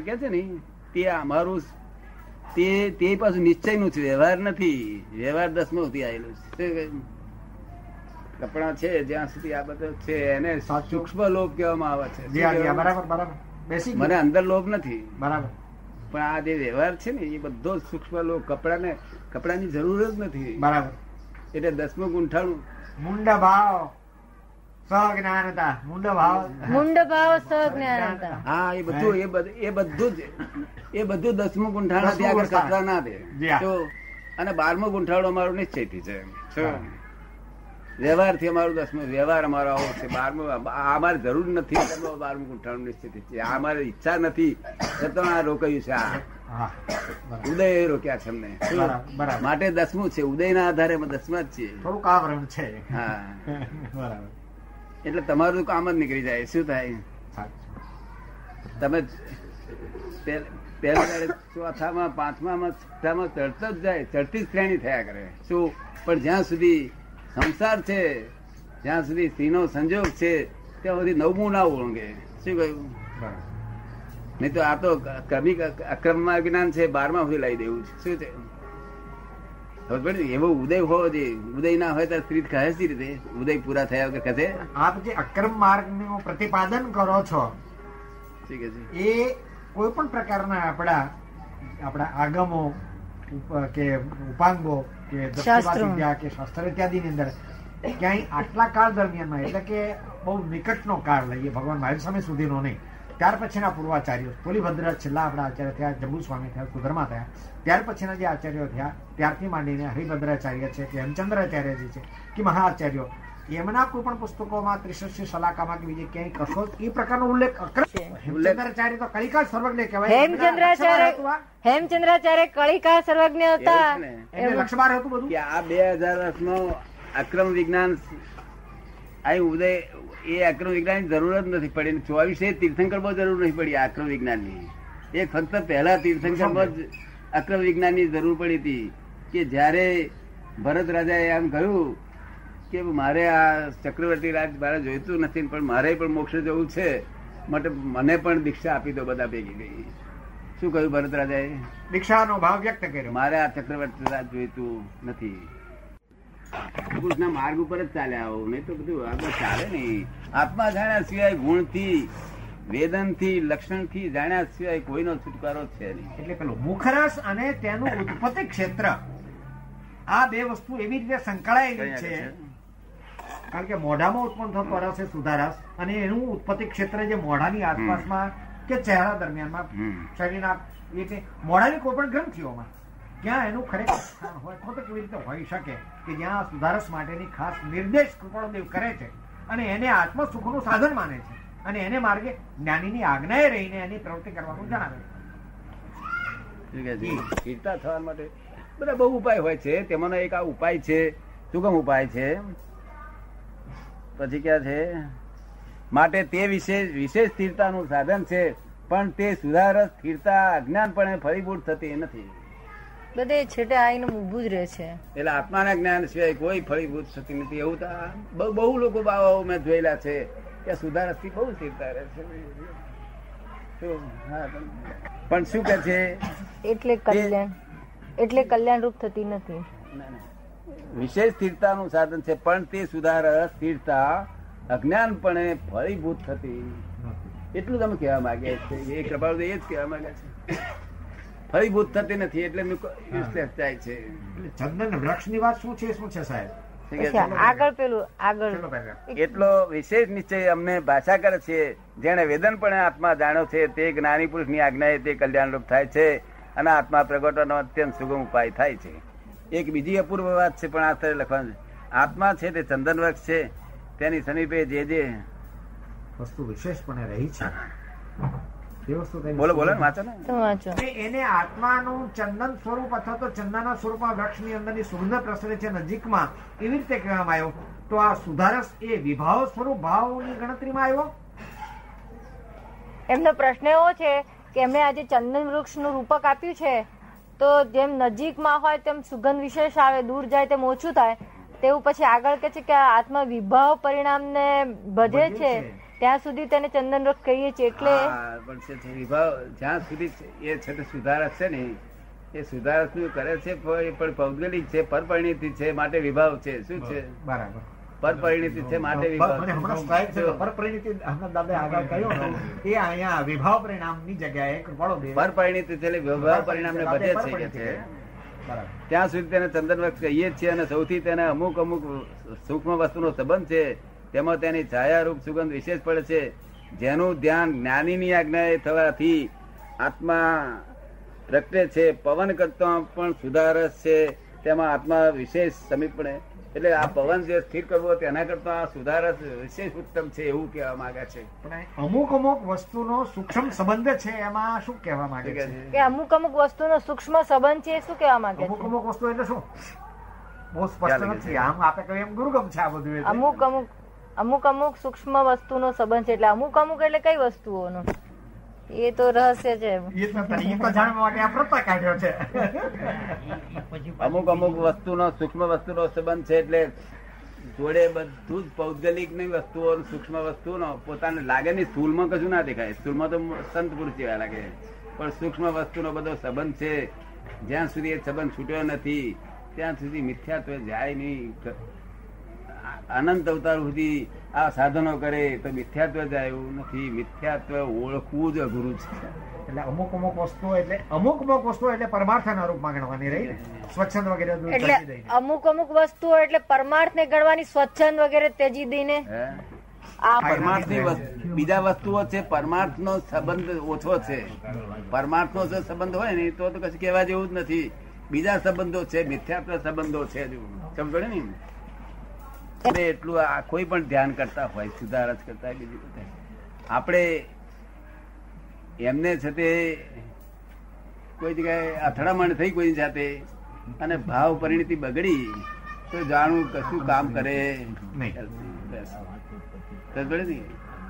કે છે ને? તે અમારું તે તે પાછું નિશ્ચયનું છે. વ્યવહાર નથી. વ્યવહાર દસમો આવેલું છે. કપડા છે જ્યાં સુધી આ બધું છે. એને. સૂક્ષ્મ લોભ કહેવામાં આવે છે. મને અંદર લોભ નથી. બરાબર. પણ આ જે વ્યવહાર છે ને એ બધો સૂક્ષ્મ લોક કપડાને કપડાની જરૂર જ નથી. બરાબર. એટલે દસમું ગુંઠાણું. મુંડ ભાવ સજ્ઞાનતા. મુંડ ભાવ મુંડ ભાવ સજ્ઞાનતા. હા એ બધું એ બધું એ બધું જ એ બધું દસમું ગુંઠાણું આગળ ગુંઠાણ. કચરા ના દે. અને બારમું ગુંઠાણું અમારું નિશ્ચયથી છે શું? વ્યવહારથી અમારું દસમું વ્યવહાર અમારો આવો છે બારમું. અમારે જરૂર નથી એટલે બારમું ગુંઠાણું સ્થિતિ છે. અમારે ઈચ્છા નથી છતાં આ રોકાયું છે આ. ઉદય રોક્યા છે અમને. માટે દસમું છે ઉદયના આધારે અમે દસમા જ છીએ. થોડુંક આવરણ છે. હા. બરાબર. એટલે તમારું કામ જ નીકળી જાય. શું થાય? તમે પહેલા ચોથામાં પાંચમામાં છઠ્ઠામાં ચડતો જ જાય. ચડતી જ શ્રેણી થયા કરે. શું? પણ જ્યાં સુધી સંસાર છે જ્યાં સુધી સ્ત્રીનો સંજોગ છે ત્યાં સુધી નવમું ના ઓળંગે. શું કહ્યું? નહીં તો આ તો ક્રમિક અક્રમમાં જ્ઞાન છે બારમા સુધી લાવી દેવું છે. શું છે? એવો ઉદય હોવો જોઈએ. ઉદય ના હોય તો સ્ત્રી કહે સી રીતે? ઉદય પૂરા થયા વગર કહે આપ જે અક્રમ માર્ગનું પ્રતિપાદન કરો છે એ કોઈ પણ પ્રકારના આપણા આપણા આગમો કે ઉપાંગો કે વિદ્યા કે શાસ્ત્ર ઇત્યાદિની અંદર ક્યાંય આટલા કાળ દરમિયાનમાં એટલે કે બહુ નિકટનો કાળ લઈએ ભગવાન મહાવીર સ્વામી સુધીનો નહીં. ત્યાર પછીના પૂર્વાચાર્યો પોલીભદ્ર છેલ્લા આપણા આચાર્ય થયા જંબુ સ્વામી થયા સુધર્મા થયા. ત્યાર પછીના જે આચાર્યો થયા ત્યારથી માંડીને હરિભદ્રાચાર્ય છે કે હેમચંદ્રાચાર્યજી છે કે મહાઆચાર્યો. એમના કોઈ પણ પુસ્તકોમાં ત્રિશસ્ય સલાકામાં કે બીજે ક્યાંય કશો એ પ્રકારનો ઉલ્લેખ અક્રમ હેમચંદ્રાચાર્ય તો કલિકા સર્વજ્ઞ કહેવાય. હેમચંદ્રાચાર્ય હેમચંદ્રાચાર્ય કલિકા સર્વજ્ઞ હતા. એમને એમ- લક્ષબાર હતું બધું? કે આ બે હજાર વર્ષનો અક્રમ વિજ્ઞાન અહીં ઉદય એ અક્રમ વિજ્ઞાન જરૂર જ નથી પડી. ચોવીસે તીર્થંકર બહુ જરૂર નથી પડી આ અક્રમ વિજ્ઞાનની. એ ફક્ત પહેલા તીર્થંકર જ અક્રમ વિજ્ઞાનની જરૂર પડી હતી કે જ્યારે ભરત રાજાએ એમ કહ્યું કે મારે આ ચક્રવર્તી રાજ મારે જોઈતું નથી પણ મારે પણ મોક્ષ જવું છે. માટે મને પણ દીક્ષા આપી દો બધા ભેગી ગઈ. શું કહ્યું ભરત રાજાએ દીક્ષાનો ભાવ વ્યક્ત કર્યો. મારે આ ચક્રવર્તી રાજ જોઈતું નથી. પુરુષના માર્ગ ઉપર જ ચાલે આવો નહીં તો બધું આગળ ચાલે નહીં. આત્મા જાણ્યા સિવાય ગુણથી વેદનથી લક્ષણથી જાણ્યા સિવાય કોઈનો છુટકારો છે નહીં. એટલે પેલો મુખરસ અને તેનું ઉત્પત્તિ ક્ષેત્ર. આ બે વસ્તુ એવી રીતે સંકળાયેલી છે? કારણ કે મોઢામાં ઉત્પન્ન થતો રસ એ સુધારસ અને એનું ઉત્પત્તિ ક્ષેત્ર જે મોઢાની આસપાસમાં કે ચહેરા દરમિયાનમાં શરીરના એ મોઢાની કોઈ પણ ગ્રંથિઓમાં ક્યાં એનું ખરેખર સ્થાન હોય તો કેવી રીતે હોઈ શકે કે જ્યાં સુધારસ માટેની ખાસ નિર્દેશ કૃપાળુદેવ કરે છે અને એને આત્મ સુખનું સાધન માને છે અને એને માર્ગે જ્ઞાનીની આજ્ઞાએ રહીને એની પ્રવૃત્તિ કરવાનું જણાવે છે? સ્થિરતા થવા માટે બધા બહુ ઉપાય હોય છે. તેમાંનો એક આ ઉપાય છે. શું કેમ ઉપાય છે? પછી ક્યાં છે. માટે તે વિશેષ વિશેષ સ્થિરતાનું સાધન છે પણ તે સુધારસ સ્થિરતા અજ્ઞાનપણે ફરીભૂત થતી નથી. બધે છેટે આઈને ઊભું જ રહે છે. એટલે આત્માના જ્ઞાન સિવાય કોઈ ફળીભૂત થતી નથી. એવું તો બહુ બહુ લોકો બાવાઓ મેં જોયેલા છે કે સુધારસથી બહુ સ્થિરતા રહે છે. પણ- પણ શું કે છે? એટલે કલ્યાણ એટલે કલ્યાણરૂપ થતી નથી. ના, ના. વિશેષ સ્થિરતાનું સાધન છે પણ તે સુધાર સ્થિરતા અજ્ઞાનપણે ફળીભૂત થતી. એટલું તમે કહેવા માંગે છે એ કૃપાળુ એ જ કહેવા માંગે છે. ફળીભૂત થતી નથી એટલે યુઝલેસ થાય છે. એટલે ચંદન વૃક્ષની વાત શું છે શું છે સાહેબ? આગળ પેલું આગળ. એટલો વિશેષ નિશ્ચય અમને ભાષા કરે છે જેને વેદનપણે આત્મા જાણ્યો છે તે જ્ઞાની પુરુષની આજ્ઞાએ તે કલ્યાણરૂપ થાય છે અને આત્મા પ્રગટવાનો અત્યંત સુગમ ઉપાય થાય છે. એક બીજી અપૂર્વ વાત છે પણ આ સ્થળે લખવાનું છે. આત્મા છે તે ચંદન વૃક્ષ છે તેની સમીપે જે જે વસ્તુ વિશેષપણે રહી છે. બોલો બોલો વાંચો ને. એને આત્માનું ચંદન સ્વરૂપ અથવા તો ચંદનના સ્વરૂપમાં વૃક્ષની અંદરની સુગંધ પ્રસરે છે નજીકમાં એવી રીતે કહેવામાં આવ્યો. તો આ સુધારસ એ વિભાવ સ્વરૂપ ભાવની ગણતરીમાં આવ્યો? એમનો પ્રશ્ન એવો છે કે એમણે આજે ચંદન વૃક્ષનું રૂપક આપ્યું છે. તો જેમ નજીકમાં હોય તેમ સુગંધ વિશેષ આવે દૂર જાય તેમ ઓછું થાય તેવું પછી આગળ કે છે કે આ આત્મા વિભાવ પરિણામને ને ભજે છે. ત્યાં સુધી તેને ચંદન વૃક્ષ કહીએ છીએ એટલે પણ વિભાવ જ્યાં સુધી એ છે તે સુધારક છે ને એ સુધારકનું કરે છે પણ પૌદ્ગલિક છે પરપરિણીતિ છે માટે વિભાવ છે. શું છે? બરાબર. પરપરિણીતિ છે માટે પરપરિણીતિ દાદા આગળ કહ્યું એ અહીંયા વિભાવ પરિણામની જગ્યાએ કૃપાળો પરપરિણીતિ છે વિભાવ પરિણામને બધે છે કે ત્યાં સુધી તેને ચંદન વૃક્ષ કહીએ છીએ અને સૌથી તેને અમુક અમુક સૂક્ષ્મ વસ્તુનો સંબંધ છે તેમાં તેની છાયારૂપ સુગંધ વિશેષ પડે છે. જેનું ધ્યાન જ્ઞાનીની આજ્ઞાએ થવાથી આત્મા પ્રગટે છે પવન કરતા પણ સુધારસ છે. તેમાં આત્મા વિશેષ સમીપણે એટલે આ પવન જે સ્થિર કરવો તેના કરતા આ સુધારસ વિશેષ ઉત્તમ છે એવું કહેવા માંગે છે. અમુક અમુક વસ્તુનો સૂક્ષ્મ સંબંધ છે એમાં શું કહેવા માંગે છે? કે અમુક અમુક વસ્તુનો સૂક્ષ્મ સંબંધ છે એ શું કહેવા માંગે અમુક છે? અમુક વસ્તુ એટલે શું? બહુ સ્પષ્ટ નથી. આમ આપે કહ્યું એમ દુર્ગમ છે આ બધું અમુક અમુક અમુક અમુક સૂક્ષ્મ વસ્તુનો સંબંધ છે. એટલે અમુક અમુક એટલે કઈ વસ્તુઓનો? એ તો રહસ્ય છે અમુક અમુક વસ્તુનો સૂક્ષ્મ વસ્તુનો સંબંધ છે એટલે જોડે બધું જ પૌદ્ગલિકની વસ્તુઓ સૂક્ષ્મ વસ્તુનો પોતાને લાગે નહીં સ્થૂળમાં કશું ના દેખાય. સ્થૂલમાં તો સંત પુરુષ જેવા લાગે. પણ સૂક્ષ્મ વસ્તુનો બધો સંબંધ છે. જ્યાં સુધી એ સંબંધ છૂટ્યો નથી ત્યાં સુધી મિથ્યાત્વ જાય નહીં. અનંત અવતાર સુધી આ સાધનો કરે તો મિથ્યાત્વ જ આવ્યું નથી. મિથ્યાત્વ ઓળખવું જ અઘરું છે. એટલે અમુક અમુક વસ્તુઓ એટલે અમુક અમુક વસ્તુઓ એટલે પરમાર્થના રૂપમાં ગણવાની રહી સ્વચ્છંદ વગેરે એટલે દઈને. અમુક અમુક વસ્તુઓ એટલે પરમાર્થ ને ગણવાની સ્વચ્છંદ વગેરે તેજી દઈને આ પરમાર્થની બીજા વસ્તુઓ છે પરમાર્થ નો સંબંધ ઓછો છે. પરમાર્થ નો જો સંબંધ હોય ને તો તો કશું કહેવા જેવું જ નથી. બીજા સંબંધો છે મિથ્યાત્વ સંબંધો છે. સમજો ને? આપણે એટલું આ કોઈ પણ ધ્યાન કરતા હોય સુધારસ કરતા હોય બીજું બધા આપણે એમને છે તે કોઈ જગ્યાએ અથડામણ થઈ કોઈ સાથે અને ભાવ પરિણતિ બગડી તો જાણવું કશું કામ કરે. નહીં.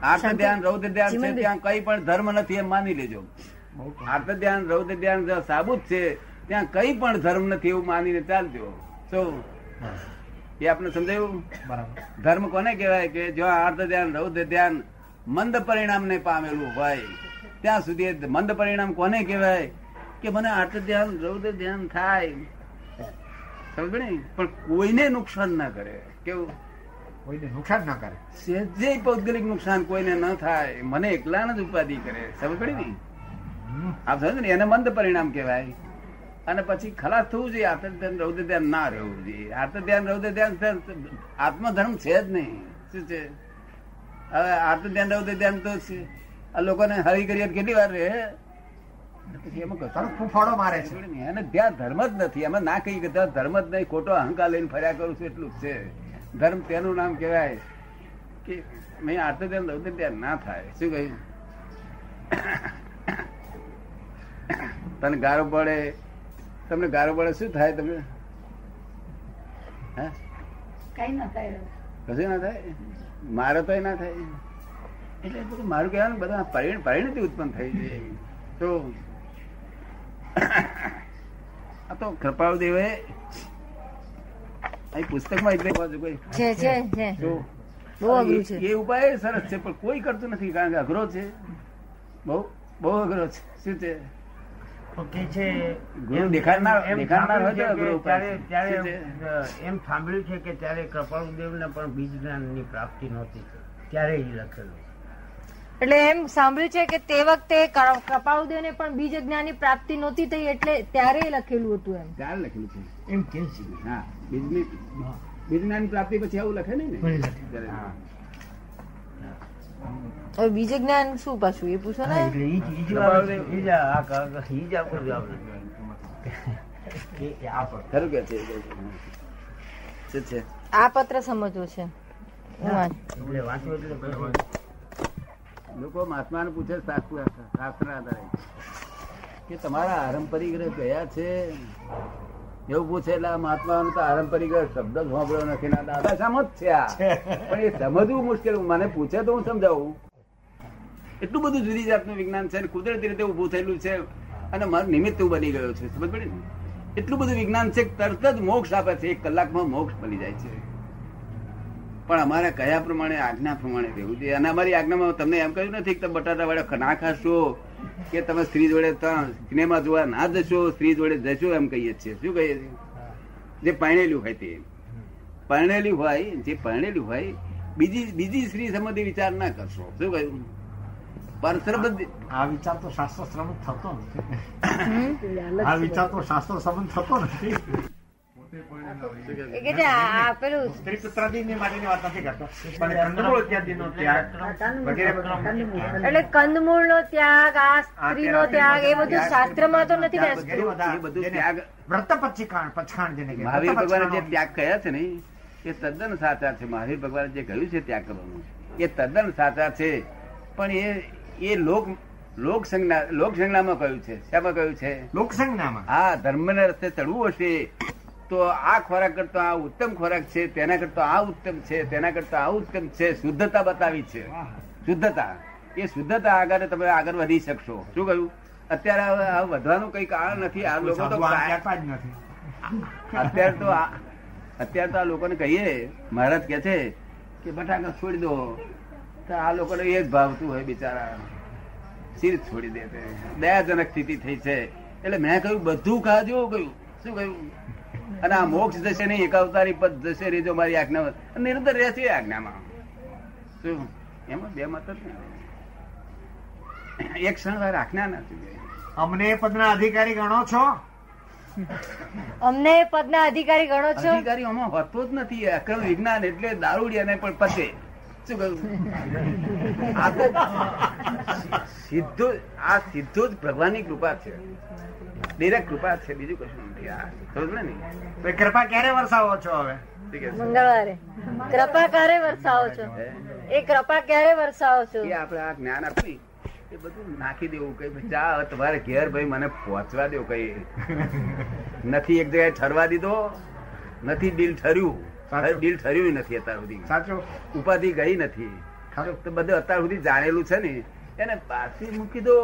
આર્ત ધ્યાન રૌદ્ર ધ્યાન છે ત્યાં કઈ પણ ધર્મ નથી એમ માની લેજો. આત્મ ધ્યાન રૌદ્ર ધ્યાન સાબુત છે ત્યાં કઈ પણ ધર્મ નથી એવું માનીને ચાલજો. શું એ આપણે સમજાયું? બરાબર. ધર્મ કોને કહેવાય કે જો અર્ધ ધ્યાન રૌદ્ર ધ્યાન મંદ પરિણામને પામેલું હોય ત્યાં સુધી મંદ પરિણામ કોને કહેવાય? કે મને આર્ત ધ્યાન રૌદ્ર ધ્યાન થાય. સમજ ને? પણ કોઈને નુકસાન ના કરે. કેવું? કોઈને નુકસાન ના કરે. સહેજે પૌદ્ગલિક નુકસાન કોઈને ન થાય. મને એકલાને જ ઉપાધિ કરે. સમજ પડી ને આપ સમજ ને? એને મંદ પરિણામ કહેવાય. અને પછી ખલાસ થવું જોઈએ આર્ત ધ્યાન રૌદ્ર ધ્યાન ના રહેવું જોઈએ. આર્ત ધ્યાન રૌદ્ર ધ્યાન આત્મધર્મ છે જ નહીં. શું છે? હવે આર્ત ધ્યાન રૌદ્ર ધ્યાન તો છે. આ લોકોને હરી કરી કેટલી વાર રહે? ફૂફાડો મારે છે. અને ત્યાં ધર્મ જ નથી. એમાં ના કહી કે ધર્મ જ નહીં. ખોટો અહંકાર લઈને ફર્યા કરું છું એટલું જ છે. ધર્મ તેનું નામ કહેવાય કે મેં આટલું ધ્યાન દઉં તો ત્યાં ના થાય. શું કહ્યું? તને ગારો પડે તમને ગારો પડે શું થાય તમને? હે? કઈ ના થાય. કશું ના થાય? મારે તો ના થાય. એટલે મારું કહેવાનું બધા પરિણતિ ઉત્પન્ન થઈ છે તો આ તો કૃપાળુ દેવે અહીં પુસ્તકમાં એટલે બાજુ કોઈ? છે છે છે. જો બહુ અઘરું છે. એ ઉપાય સરસ છે પણ કોઈ કરતું નથી કારણ કે અઘરો છે. બહુ બહુ અઘરો છે. શું છે? કે છે ગુરુ એમ- દેખાડનાર- એમ દેખાડનાર હોય તો સાંભળ્યું છે ગુરુ ત્યારે પાસે. ત્યારે શું અ, એમ સાંભળ્યું છે કે ત્યારે કૃપાળુદેવને પણ બીજ જ્ઞાનની પ્રાપ્તિ નહોતી. ત્યારે એ લખેલું એટલે એમ સાંભળ્યું છે કે તે વખતે કૃપાળુદેવને પણ બીજ જ્ઞાનની પ્રાપ્તિ નહોતી થઈ એટલે ત્યારે લખેલું હતું એમ. ત્યારે લખેલું છે. એમ કે છે. હા બીજની બીજનાની પ્રાપ્તિ પછી આવું લખે નહીં ને. હા. હવે બીજે જ્ઞાન શું પાછું? એ પૂછો ને. એટલે ઈ ઈ જ વાત ઈ જ આ ક- ક- ઈ જ આપણો જવાબ કે આ પર. ખરું કે છે? છે આ પત્ર સમજવો છે. એટલે વાંચો. એટલે લોકો મહાત્માને પૂછે શાસ્ત્ર શાસ્ત્ર આધારે કે તમારા આરંપરિક ગ્રહ ગયા છે? એવું પૂછે એટલે મહાત્મા તો આરંપરિક શબ્દ જ સાંભળ્યો નથી. ના દાદા સમજ છે આ. પણ એ સમજવું મુશ્કેલ. મને પૂછે તો હું સમજાવું. એટલું બધું જુદી જાતનું વિજ્ઞાન છે કુદરતી રીતે ઉભું થયેલું છે અને મારું નિમિત્ત બની ગયો છું. સમજ પડી ને? એટલું બધું વિજ્ઞાન છે તરત જ મોક્ષ આપે છે. એક કલાકમાં મોક્ષ બની જાય છે. પણ અમારે કયા પ્રમાણે? આજ્ઞા પ્રમાણે રહેવું જોઈએ. અને અમારી આજ્ઞામાં તમને એમ કહ્યું નથી કે તમે બટાટા વાળા ના ખાશો, કે તમે સ્ત્રી જોડે સિનેમા જોવા ના જશો, સ્ત્રી જોડે જશો એમ કહીએ છીએ. શું કહીએ છીએ? જે પરણેલું હોય તે. પરણેલું હોય, જે પરણેલું હોય, બીજી બીજી સ્ત્રી સંબંધી વિચાર ના કરશો. શું કહ્યું? પર સંબંધી આ વિચાર તો શાસ્ત્ર શ્રમણ થતો નથી. આ વિચાર તો શાસ્ત્ર સંબંધ થતો નથી. એ કે છે આ આ પેલું સ્ત્રી પુત્રાદિની માટેની વાત નથી કરતો. પણ કંદમૂળ. ઇત્યાદિનો ત્યાગ વગેરે એટલે કંદમૂળ. નો ત્યાગ આ સ્ત્રી નો ત્યાગ એ બધું શાસ્ત્રમાં તો નથી બધા ત્યાગ વ્રત પચીખાણ પચખાણ જેને મહાવીર ભગવાન જે ત્યાગ કહ્યા છે ને એ તદ્દન સાચા છે. મહાવીર ભગવાન જે કહ્યું છે ત્યાગ કરવાનું એ તદ્દન સાચા છે. પણ એ એ લોક લોક સંજ્ઞા લોક સંજ્ઞામાં કહ્યું છે. શામાં કહ્યું છે? લોકસંજ્ઞામાં? હા ધર્મના રસ્તે ચડવું હશે તો આ ખોરાક કરતો આ ઉત્તમ ખોરાક છે તેના કરતો આ ઉત્તમ છે તેના કરતો આ ઉત્તમ છે. શુદ્ધતા બતાવી છે. શુદ્ધતા. એ શુદ્ધતા આગળ તમે આગળ વધી શકશો. શું કહ્યું? અત્યારે વધવાનું કઈ કારણ નથી. આ લોકો તો અત્યારે તો અત્યારે તો આ લોકોને કહીએ મહારાજ કે છે કે બટાકા છોડી દો. આ લોકોને એ જ ભાવતું હોય બિચારા સીર છોડી દે દયાજનક સ્થિતિ થઈ છે. એટલે મેં કહ્યું બધું ખાજો. કહ્યું શું કહ્યું? અને આ મોક્ષ જશે નહીં એક અવતારી પદ જશે રેજો મારી આજ્ઞા નિરંતર રહેશે આજ્ઞામાં. શું? એમાં બે મત જ નહીં. એક ક્ષણ વાર આજ્ઞા નથી અમને એ પદના અધિકારી ગણો છો? અમને એ પદના અધિકારી ગણો છો? અધિકારી આમાં હોતો જ નથી. અક્રમ વિજ્ઞાન એટલે દારૂડિયાને પણ પતે. શું કહ્યું? આ તો સીધું આ સીધું જ ભગવાનની કૃપા છે. ડિરેક્ટ કૃપા છે બીજું કશું નથી. આ સમજ ને કૃપા ક્યારે વરસાવો છો હવે? મંગળવારે. કૃપા ક્યારે વરસાવો છો? એ કૃપા ક્યારે વરસાવો છો? એ આપણે આ જ્ઞાન આપ્યું એ બધું નાખી દેવું. કઈ ભાઈ જા તમારે ઘેર ભાઈ મને પહોંચવા દેવું કઈ નથી એક જગ્યાએ ઠરવા દીધો નથી દિલ ઠર્યું. સાચું. ડીલ ઠર્યું નથી અત્યાર સુધી. સાચો. ઉપાધિ ગઈ નથી. તો બધું અત્યાર સુધી જાણેલું છે ને એને પાછી મૂકી દો.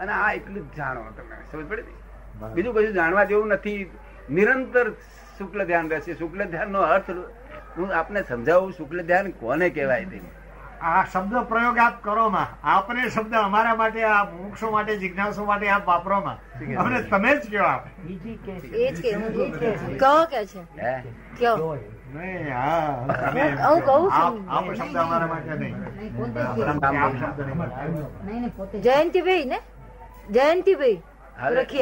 અને આ એટલું જ જાણો તમે સમજ પડે ને? બીજું કશું જાણવા જેવું નથી. નિરંતર શુક્લ ધ્યાન રહેશે. શુક્લ ધ્યાન નો અર્થ હું આપને સમજાવું શુક્લ ધ્યાન કોને કહેવાય તે આ શબ્દ પ્રયોગ આપ કરો માં. આપને શબ્દ અમારા માટે આ મોક્ષો માટે જિજ્ઞાસો માટે આપ વાપરો માં. અમને તમે જ કહેવા આપ. બીજી કે એ જ કે કહો કે છે. કયો? જયંતિભાઈ ને? જયંતિભાઈ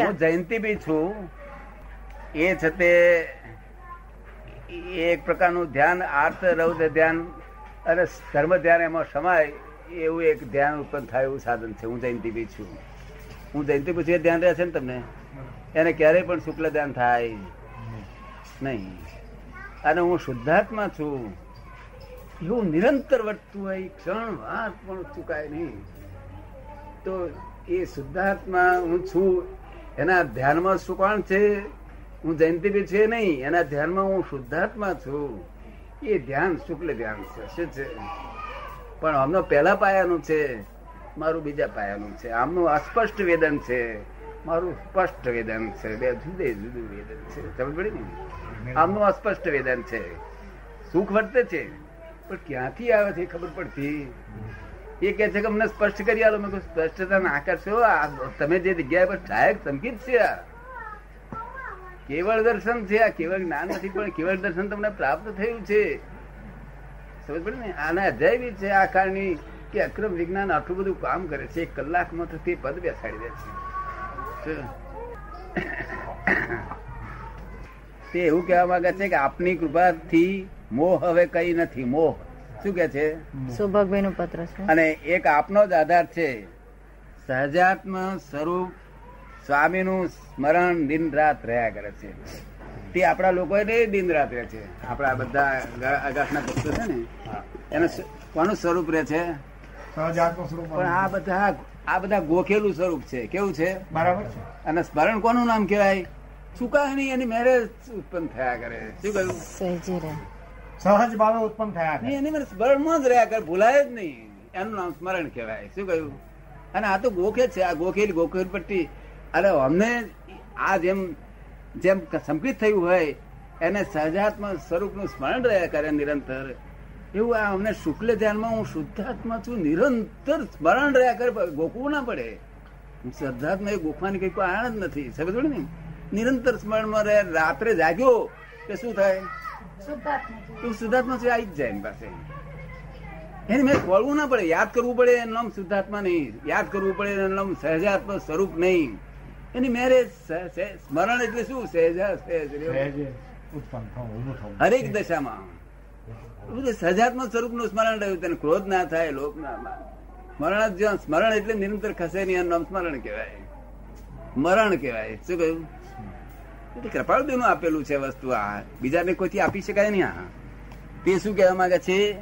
હું જયંતિભાઈ છું. એ છે તે એક પ્રકારનું ધ્યાન આર્ત રૌદ્ર ધ્યાન અને ધર્મ ધ્યાન એમાં સમાય એવું એક ધ્યાન ઉત્પન્ન થાય એવું સાધન છે. હું જયંતિભાઈ છું. હું જયંતિભાઈ છું એ ધ્યાન રહે છે ને તમને? એને ક્યારેય પણ શુક્લ ધ્યાન થાય. નહીં. અને હું શુદ્ધાત્મા છું. એવું નિરંતર વધતું હોય, ક્ષણ વાત પણ ચૂકાય નહીં. તો એ શુદ્ધાત્મા હું છું, એના ધ્યાનમાં શું કોણ છે? હું જયંતિભાઈ છે નહીં, એના ધ્યાનમાં હું શુદ્ધાત્મા છું. એ ધ્યાન શુક્લ ધ્યાન છે, શું છે? પણ આમનો પહેલા પાયાનું છે, મારું બીજા પાયાનું છે. આમનું અસ્પષ્ટ વેદન છે, મારું સ્પષ્ટ વેદન છે. બે જુદે જુદું વેદન છે. સમજ પડી ને? આમનું અસ્પષ્ટ વેદન છે. સુખ વર્તે છે, પણ ક્યાંથી આવે છે ખબર પડતી? એ કે છે કે અમને સ્પષ્ટ કરી આલો. મેં સ્પષ્ટતા ના કરશો તમે જે જગ્યાએ પર સહાયક સંગીત છે, આ કેવળ દર્શન છે, આ કેવળ જ્ઞાન નથી, પણ કેવળ દર્શન તમને પ્રાપ્ત થયું છે. સમજ પડે ને? આના અધ્યાય છે, આ કારણની કે અક્રમ વિજ્ઞાન આટલું બધું કામ કરે છે, એક કલાકમાં તો તે પદ બેસાડી દે છે? તે એવું કહેવા માંગે છે કે આપની કૃપાથી મોહ હવે કઈ નથી મોહ. શું કે છે? સૌભાગભાઈ નું પત્ર છે. અને એક આપનો જ આધાર છે. સહજાત્મ સ્વરૂપ સ્વામીનું સ્મરણ દિન રાત રહ્યા કરે છે. તે આપણા લોકો દિન રાત રહે છે. આપણા બધા આકાશના ભક્તો છે ને એનું કોનું સ્વરૂપ રહે છે? સહજાત્મ સ્વરૂપ પણ આ બધા આ બધા ગોખેલું સ્વરૂપ છે. કેવું છે? બરાબર છે. અને સ્મરણ કોનું નામ કહેવાય? ચુકાણી એની મેરેજ ઉત્પન્ન થયા કરે. શું કહ્યું? સહજ ભાવે ઉત્પન્ન થયા નહીં, કરે. એની મને સ્મરણમાં જ રહ્યા કરે ભૂલાય જ નહીં. એનું નામ સ્મરણ કહેવાય. શું કહ્યું? અને આ તો ગોખે છે આ ગોખેલી ગોખેલ પટ્ટી. અરે અમને આ જેમ જેમ સંકિત થયું હોય એને સહજાત્મા સ્વરૂપનું સ્મરણ રહ્યા કરે નિરંતર. એવું આ અમને શુક્લ ધ્યાનમાં હું શુદ્ધાત્મા છું નિરંતર સ્મરણ રહ્યા કરે ગોખવું ના પડે. હું શ્રદ્ધાત્મા એ ગોખવાની કઈ કોઈ આણ જ નથી. સમજ ને? નિરંતર સ્મરણમાં રહે રાત્રે જાગ્યો કે શું થાય? તું શુદ્ધાત્મા છે આવી જ જાય એની પાસે. એને મેં ખોળવું ના પડે યાદ કરવું પડે એનું નામ શુદ્ધાત્મા નહીં. યાદ કરવું પડે એનું નામ સહજાત્મ સ્વરૂપ નહીં. એની મેરે સ્મરણ એટલે શું? સહેજા સહેજ હરેક દશામાં. બધું સ્વરૂપનું સ્મરણ રહ્યું તેને ક્રોધ ના થાય લોક ના સ્મરણ જ સ્મરણ એટલે નિરંતર ખસે નહીં એનું નામ સ્મરણ કહેવાય. મરણ કહેવાય. શું કહ્યું? કૃપાળુદેવનું આપેલું છે વસ્તુ આ. બીજાને કોઈથી આપી શકાય નહીં આ. તે શું કહેવા માંગે છે?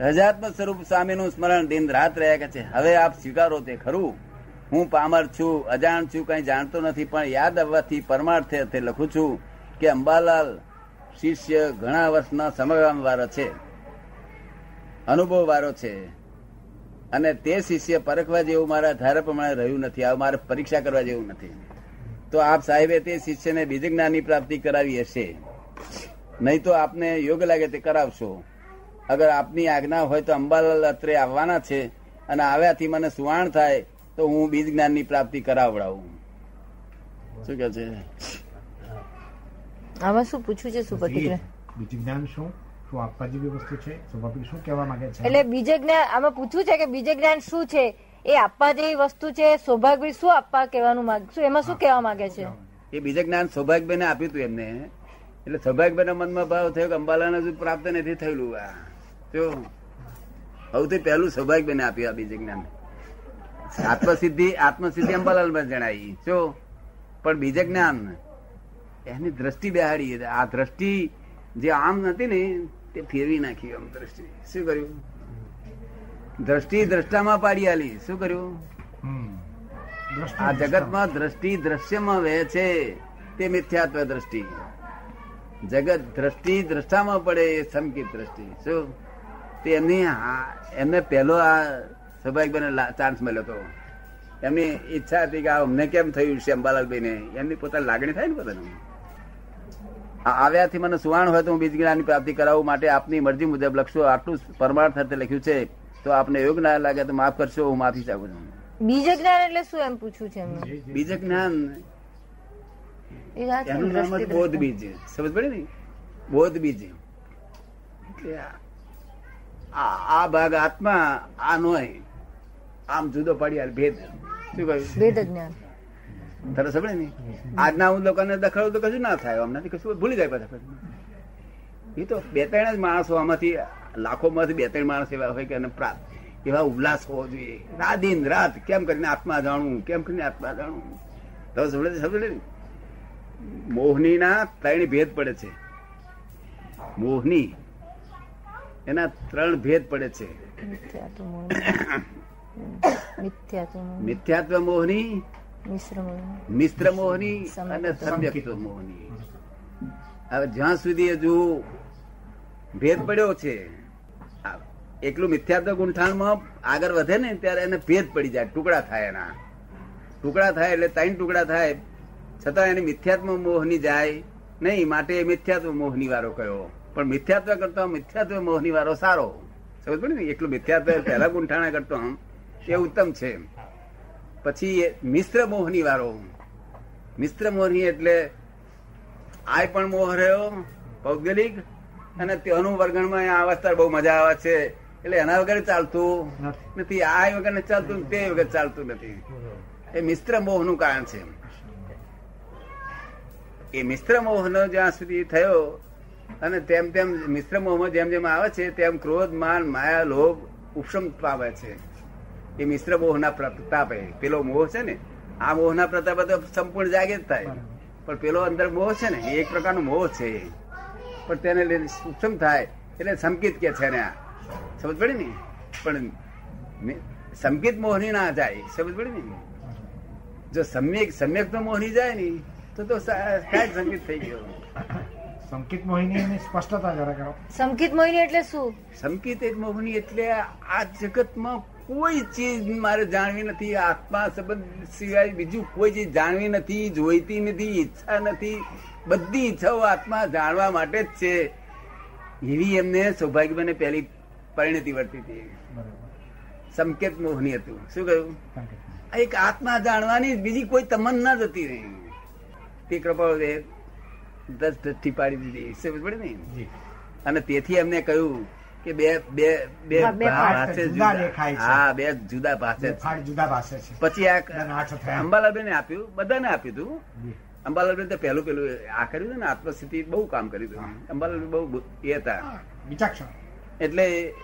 હજાત્મ સ્વરૂપ સ્વામીનું સ્મરણ દિન રાત રહ્યા કે છે? હવે આપ સ્વીકારો તે ખરું. હું પામર છું, અજાણ છું, કઈ જાણતો નથી, પણ યાદ આવવાથી પરમાર્થે તે લખું છું કે અંબાલાલ શિષ્ય ઘણા વર્ષના સમયગામ વાળો છે. અનુભવ વાળો છે. અને તે શિષ્ય પરખવા જેવું મારા ધારા પ્રમાણે રહ્યું નથી. આ મારે પરીક્ષા કરવા જેવું નથી. તો આપ સાહેબે તે શિષ્યને બીજી જ્ઞાનની પ્રાપ્તિ કરાવી હશે. નહીં તો આપને યોગ્ય લાગે તે કરાવશો. અગર આપની આજ્ઞા હોય તો અંબાલાલ અત્રે આવવાના છે અને આવ્યાથી મને સુવાણ થાય તો હું બીજ જ્ઞાનની પ્રાપ્તિ કરાવડાવું. શું કે છે? આમાં શું પૂછ્યું છે સુપતિગ્રહ બીજું જ્ઞાન શું? શું આપવા જેવી વસ્તુ છે? શું કહેવા માંગે છે? એટલે બીજે જ્ઞાન આમાં પૂછ્યું છે કે બીજે જ્ઞાન શું છે? એ આપવા જેવી વસ્તુ છે સૌભાગ્ય શું આપવા કહેવાનું માંગશું એમાં શું કહેવા માંગે છે? એ બીજે જ્ઞાન સૌભાગ્યબેને આપ્યું હતું એમને. એટલે સૌભાગ્યબેન મનમાં ભાવ થયો કે અંબાલાને હજુ પ્રાપ્ત નથી થયેલું આ. જો સૌથી પહેલું સૌભાગ્યબેને આપ્યું આ બીજે જ્ઞાન. આત્મસિદ્ધિ આત્મસિદ્ધિ અંબાલાલમાં જણાવી જો પણ બીજે જ્ઞાન એની દ્રષ્ટિ બેહાડી. આ દ્રષ્ટિ જે આમ નથી ને તે ફેરવી નાખી આમ દ્રષ્ટિ. શું કર્યું? દ્રષ્ટિ દ્રષ્ટામાં પાડી આલી. શું કર્યું? આ જગતમાં દ્રષ્ટિ દ્રશ્યમાં વહે છે તે મિથ્યાત્વ દ્રષ્ટિ. જગત દ્રષ્ટિ દ્રષ્ટામાં પડે એ સંકિત દ્રષ્ટિ. શું? તે એમની આ- એમને પહેલો આ સૌભાગ્યભાઈને ચાન્સ મળ્યો હતો. એમની ઈચ્છા હતી કે આ અમને કેમ થયું છે અંબાલાલભાઈને? એમની પોતાની લાગણી થાય ને પોતાની? આવ્યાથી મને સુવાણ હોય તો હું બીજ જ્ઞાનની પ્રાપ્તિ કરાવવા માટે આપની મરજી મુજબ લખશો. આટલું પરમાર્થ અર્થે લખ્યું છે. તો આપને એવું જ્ઞાન લાગે તો માફ કરશો હું માફી ચાહું છું. બીજે જ્ઞાન એટલે શું એમ પૂછું છે બીજ જ્ઞાન એનું નામ જ બોધ બીજ. સમજ પડે ને? બોધ બીજ. આ આ ભાગ આત્મા આ નોય. આમ જુદો પાડી હાલ ભેદ. શું કહ્યું? ભેદ જ્ઞાન. તરસ સમજે ને આજના હું લોકોને દખડું તો કશું ના થાય હમણાંથી કશું. ભૂલી જાય પાછા. એ તો બે ત્રણ જ માણસો આમાંથી લાખો માંથી બે ત્રણ માણસ એવા હોય કે એને પ્રાપ્ત એવા ઉલ્લાસ હોવો જોઈએ. રાત દિન રાત કેમ કરીને આત્મા જાણવું કેમ કરીને આત્મા જાણવું? તો સમજે સમજે ને? મોહનીના ત્રણ ભેદ પડે છે. મોહની એના ત્રણ ભેદ પડે છે. મિથ્યાત્વ મોહ મિથ્યાત્વ મોહ મિથ્યાત્વ મોહની મિશ્ર મોહની. અને સમ્યક્ત્વ મોહની. હવે જ્યાં સુધી હજુ ભેદ પડ્યો છે એકલું મિથ્યાત્વ ગુંઠાણમાં આગળ વધે ને ત્યારે એને ભેદ પડી જાય, ટુકડા થાય એના. ટુકડા થાય એટલે ત્રણ ટુકડા થાય, છતાં એને મિથ્યાત્મ મોહની જાય નહીં, માટે મિથ્યાત્વ મોહની વારો કયો. પણ મિથ્યાત્વ કરતો મિથ્યાત્વ મોહની વારો સારો. સમજ પડે ને? એકલું મિથ્યાત્વ પહેલા ગુંઠાણા કરતો એ ઉત્તમ છે. પછી મિશ્ર મોહની વારો મિશ્ર મોહની એટલે આ પણ મોહ રહ્યો, ભૌગોલિક, અને તેનું વર્ગણમાં આ અવસ્થા બહુ મજા આવે છે. એટલે એના વગર ચાલતું નથી. આ વગર ચાલતું, તે વગર ચાલતું નથી. એ મિશ્ર મોહનું કારણ છે એ મિશ્ર મોહનો જ્યાં સુધી થયો અને તેમ તેમ મિશ્ર મોહમાં જેમ જેમ આવે છે, તેમ ક્રોધ, માન, માયા, લોભ, ઉપશમ પામે છે. એ મિશ્ર મોહના પ્રતાપે. પેલો મોહ છે ને, આ મોહના પ્રતાપે તો સંપૂર્ણ જાગે જ થાય. પણ પેલો અંદર મોહ છે ને એક પ્રકારનો મોહ છે. પણ તેને લઈને ઉપશમ થાય. એટલે સંકિત કે છે ને આ. સમજ પડી ને? પણ સંકેત મોહની ના જાય સમજ પડી ને? જો સમ્યક સમ્યક તો મોહની જાય ને તો તો કાંઈ સંકેત થઈ ગયો. સંકેત મોહિની એની સ્પષ્ટતા જરા કરો. સંકેત મોહિની એટલે શું? સંકેત મોહની એટલે આ જગતમાં કોઈ ચીજ મારે જાણવી નથી આત્મા સંબંધ સિવાય બીજું કોઈ ચીજ જાણવી નથી જોઈતી નથી ઈચ્છા નથી. બધી ઈચ્છાઓ આત્મા જાણવા માટે જ છે. એવી એમને સૌભાગ્ય મને પહેલી પરિણતિ વર્તી હતી. સંકેત મોહની હતું. શું કહ્યું? આ એક આત્મા જાણવાની બીજી કોઈ તમન્ના જ હતી નહીં. તે કૃપાળુએ દસ દસ્તી પાડી દીધી. સમજ પડે ને અને તેથી એમને કહ્યું કે બે બે બે ભાષે. હા બે જુદા ભાષે જુદા ભાષે છે. પછી આ. અંબાલાલબેને આપ્યું બધાને આપ્યું હતું અંબાલાલબેન તો પહેલું પેલું આ કર્યું ને આત્મસ્થિતિ બહુ કામ કર્યું હતું. અંબાલાલ બહુ એ હતા. વિચક્ષણ. એટલે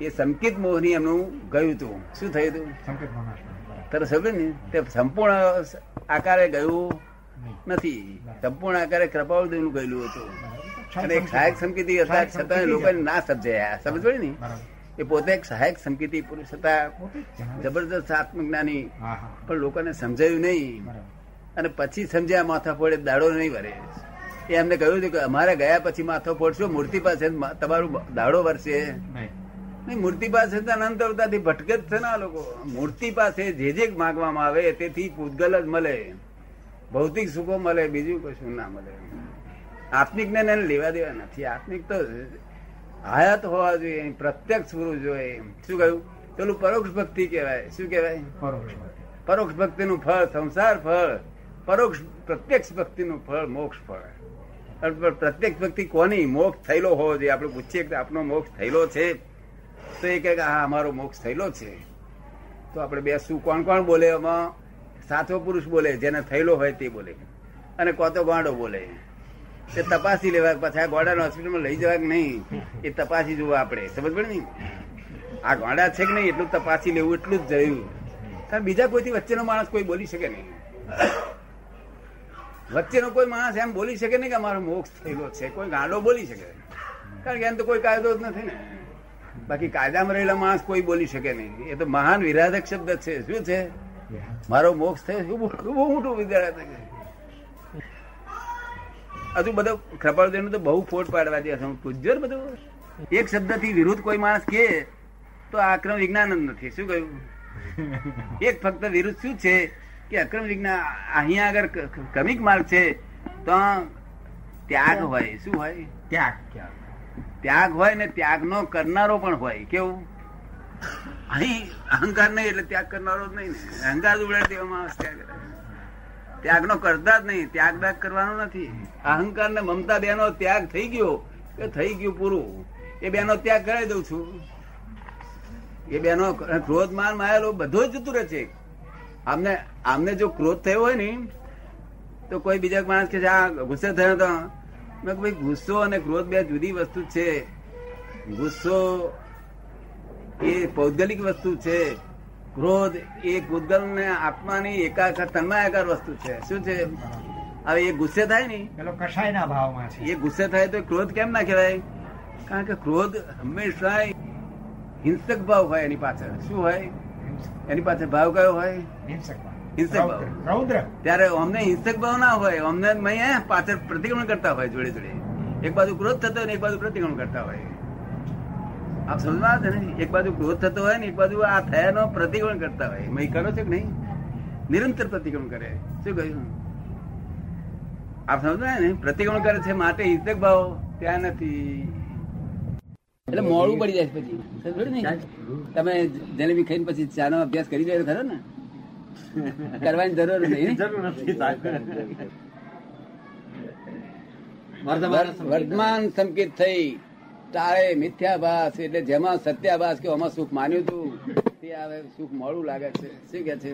એ સંકિત મોહની એમનું ગયું હતું. શું થયું હતું? મોહનાશના સમજે ને? તે સંપૂર્ણ આકારે ગયું નથી. સંપૂર્ણ આકારે કૃપાળુદેવનું ગયેલું હતું. અને એક સહાયક સંકેતી હતા છતાં લોકો ના સમજાયા. સમજ ને? એ પોતે એક સહાયક સંકેતિ પુરુષ હતા. જબરદસ્ત આત્મજ્ઞાની. હા હા. પણ લોકોને સમજાયું નહીં. અને પછી સમજ્યા માથા ફોડે દાડો નહીં વરે. એ એમને કહ્યું હતું કે અમારે ગયા પછી માથો ફોડશો મૂર્તિ પાસે તમારું દાડો વરસે. નહીં. મૂર્તિ પાસે અનંત અવતારથી ભટકે જ છે ને આ લોકો. મૂર્તિ પાસે જે જે માગવામાં આવે તેથી પૂતગલ જ મળે. ભૌતિક સુખો મળે બીજું કશું ના મળે. આત્મિક ને એને લેવા દેવા નથી. આત્મિક તો હયાત હોવા જોઈએ પ્રત્યક્ષ પૂરું જોઈએ. શું કહ્યું? પેલું પરોક્ષ ભક્તિ કહેવાય. શું કહેવાય? પરોક્ષ ભક્તિ. પરોક્ષ ભક્તિનું ફળ સંસાર ફળ. પરોક્ષ પ્રત્યક્ષ ભક્તિનું ફળ મોક્ષ ફળ. પ્રત્યક્ષ ભક્તિ કોની મોક્ષ થયેલો હોવો જોઈએ? આપણે પૂછીએ કે આપનો મોક્ષ થયેલો છે? તો એ કહે કે, હા, અમારો મોક્ષ થયેલો છે. તો આપણે બે શું, કોણ કોણ બોલે? એમાં સાચો પુરુષ બોલે, જેને થયેલો હોય તે બોલે. અને કોતો ગાંડો બોલે. તે તપાસી લેવા પછી આ ગોડાને હોસ્પિટલમાં લઈ જવા કે નહીં? એ તપાસી જોવા આપણે. સમજ પડે નહીં આ ગોડા છે કે નહીં? એટલું તપાસી લેવું, એટલું જ જોયું. કારણ બીજા કોઈથી વચ્ચેનો માણસ કોઈ બોલી શકે નહીં. વચ્ચેનો કોઈ માણસ એમ બોલી શકે નહીં કે અમારો મોક્ષ થયેલો છે. કોઈ ગાંડો બોલી શકે. કારણ કે એમ તો કોઈ કાયદો જ નથી ને. બાકી કાયદામાં રહેલા માણસ કોઈ બોલી શકે નહીં. એ તો મહાન વિરાધક શબ્દ છે. શું છે? મારો મોક્ષ થયો શું બહુ મોટું વિરાધક હજુ બધો કૃપાળદેવ તો બહુ ફોટ પાડવા દે પૂછજો બધું. એક શબ્દથી વિરુદ્ધ કોઈ માણસ કે, તો આ અક્રમ વિજ્ઞાન જ નથી. શું કહ્યું? એક ફક્ત વિરુદ્ધ શું છે? કે અક્રમ વિજ્ઞાન અહીંયા આગળ ક્રમિક માર્ગ છે તો ત્યાગ હોય. શું હોય? ત્યાગ ત્યાગ ત્યાગ હોય ને ત્યાગનો કરનારો પણ હોય. કેવું? અહીં અહંકાર નહીં એટલે ત્યાગ કરનારો જ નહીં ને. અહંકાર દેવામાં આવે છે ત્યાગ. ત્યાગનો કરતા જ નહીં. ત્યાગ ત્યાગ કરવાનો નથી. અહંકાર ને મમતા બેનો ત્યાગ થઈ ગયો કે થઈ ગયું પૂરું? એ બેનો ત્યાગ કરાવી દઉં છું. એ બેનો ક્રોધ માન માયેલો બધો જ જતું રહે છે. આમને આમને જો ક્રોધ થયો હોય ને તો કોઈ બીજા માણસ કે આ ગુસ્સે થયો તો મેં ભાઈ ગુસ્સો અને ક્રોધ બે જુદી વસ્તુ છે. ગુસ્સો એ પૌદ્ગલિક વસ્તુ છે. ક્રોધ એ ભૂતગલ ને આત્માની એકાકાર તન્માયાકાર વસ્તુ છે. શું છે? હવે એ ગુસ્સે થાય ને પેલો કષાયના ભાવમાં છે. એ ગુસ્સે થાય તો ક્રોધ કેમ ના કહેવાય? કારણ કે ક્રોધ હંમેશા હિંસક ભાવ હોય એની પાછળ. શું હોય? એની પાસે ભાવ કયો હોય? હિંસક ભાવ. ત્યારે અમને હિંસક ભાવ ના હોય અમને પાછળ પ્રતિક્રમણ કરતા હોય જોડે જોડે. એક બાજુ ક્રોધ થતો હોય ને એક બાજુ પ્રતિક્રમણ કરતા હોય. આપ સમજવા છે ને? એક બાજુ ક્રોધ થતો હોય ને એક બાજુ આ થયાનો પ્રતિક્રમણ કરતા હોય. મય કરો છો કે નહીં? નિરંતર પ્રતિક્રમણ કરે. શું કહ્યું? આપ સમજાય ને? પ્રતિક્રમણ કરે છે માટે હિંસક ભાવ ત્યાં નથી. એટલે મોડું પડી જાય પછી? તમે જલેબી ખાઈને પછી ચાનો અભ્યાસ કરી રહ્યો ખરો ને? કરવાની જરૂર નહીં વર્તમાન સંકેત થઈ. તારે મિથ્યાભાસ એટલે જેમાં સત્યાભાસ કે આમાં સુખ માન્યું હતું તે હવે સુખ મોડું લાગે છે. શું કે છે?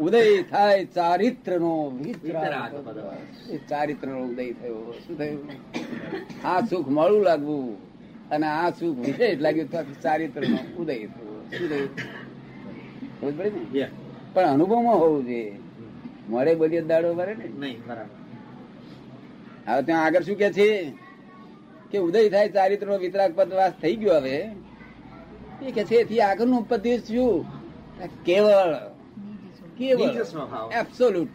ઉદય થાય ચારિત્ર નો. ચારિત્ર નો ઉદય થયો. શું થયું? આ સુખ મળું લાગવું. અને આ સુખ વિશેષ લાગ્યું તો ચારિત્ર નો ઉદય થયો. શું થયું? સમજ ને? પણ અનુભવમાં હોવું જોઈએ. મળે બોલીએ દાડો ભરે ને? નહીં બરાબર. હવે ત્યાં આગળ શું કે છે? કે ઉદય થાય ચારિત્ર નો વિતરાગ પદવાસ થઈ ગયો હવે. એ કે છે એથી આગળનું પદ્ય શું? કેવળ કેવળ એબ્સોલ્યુટ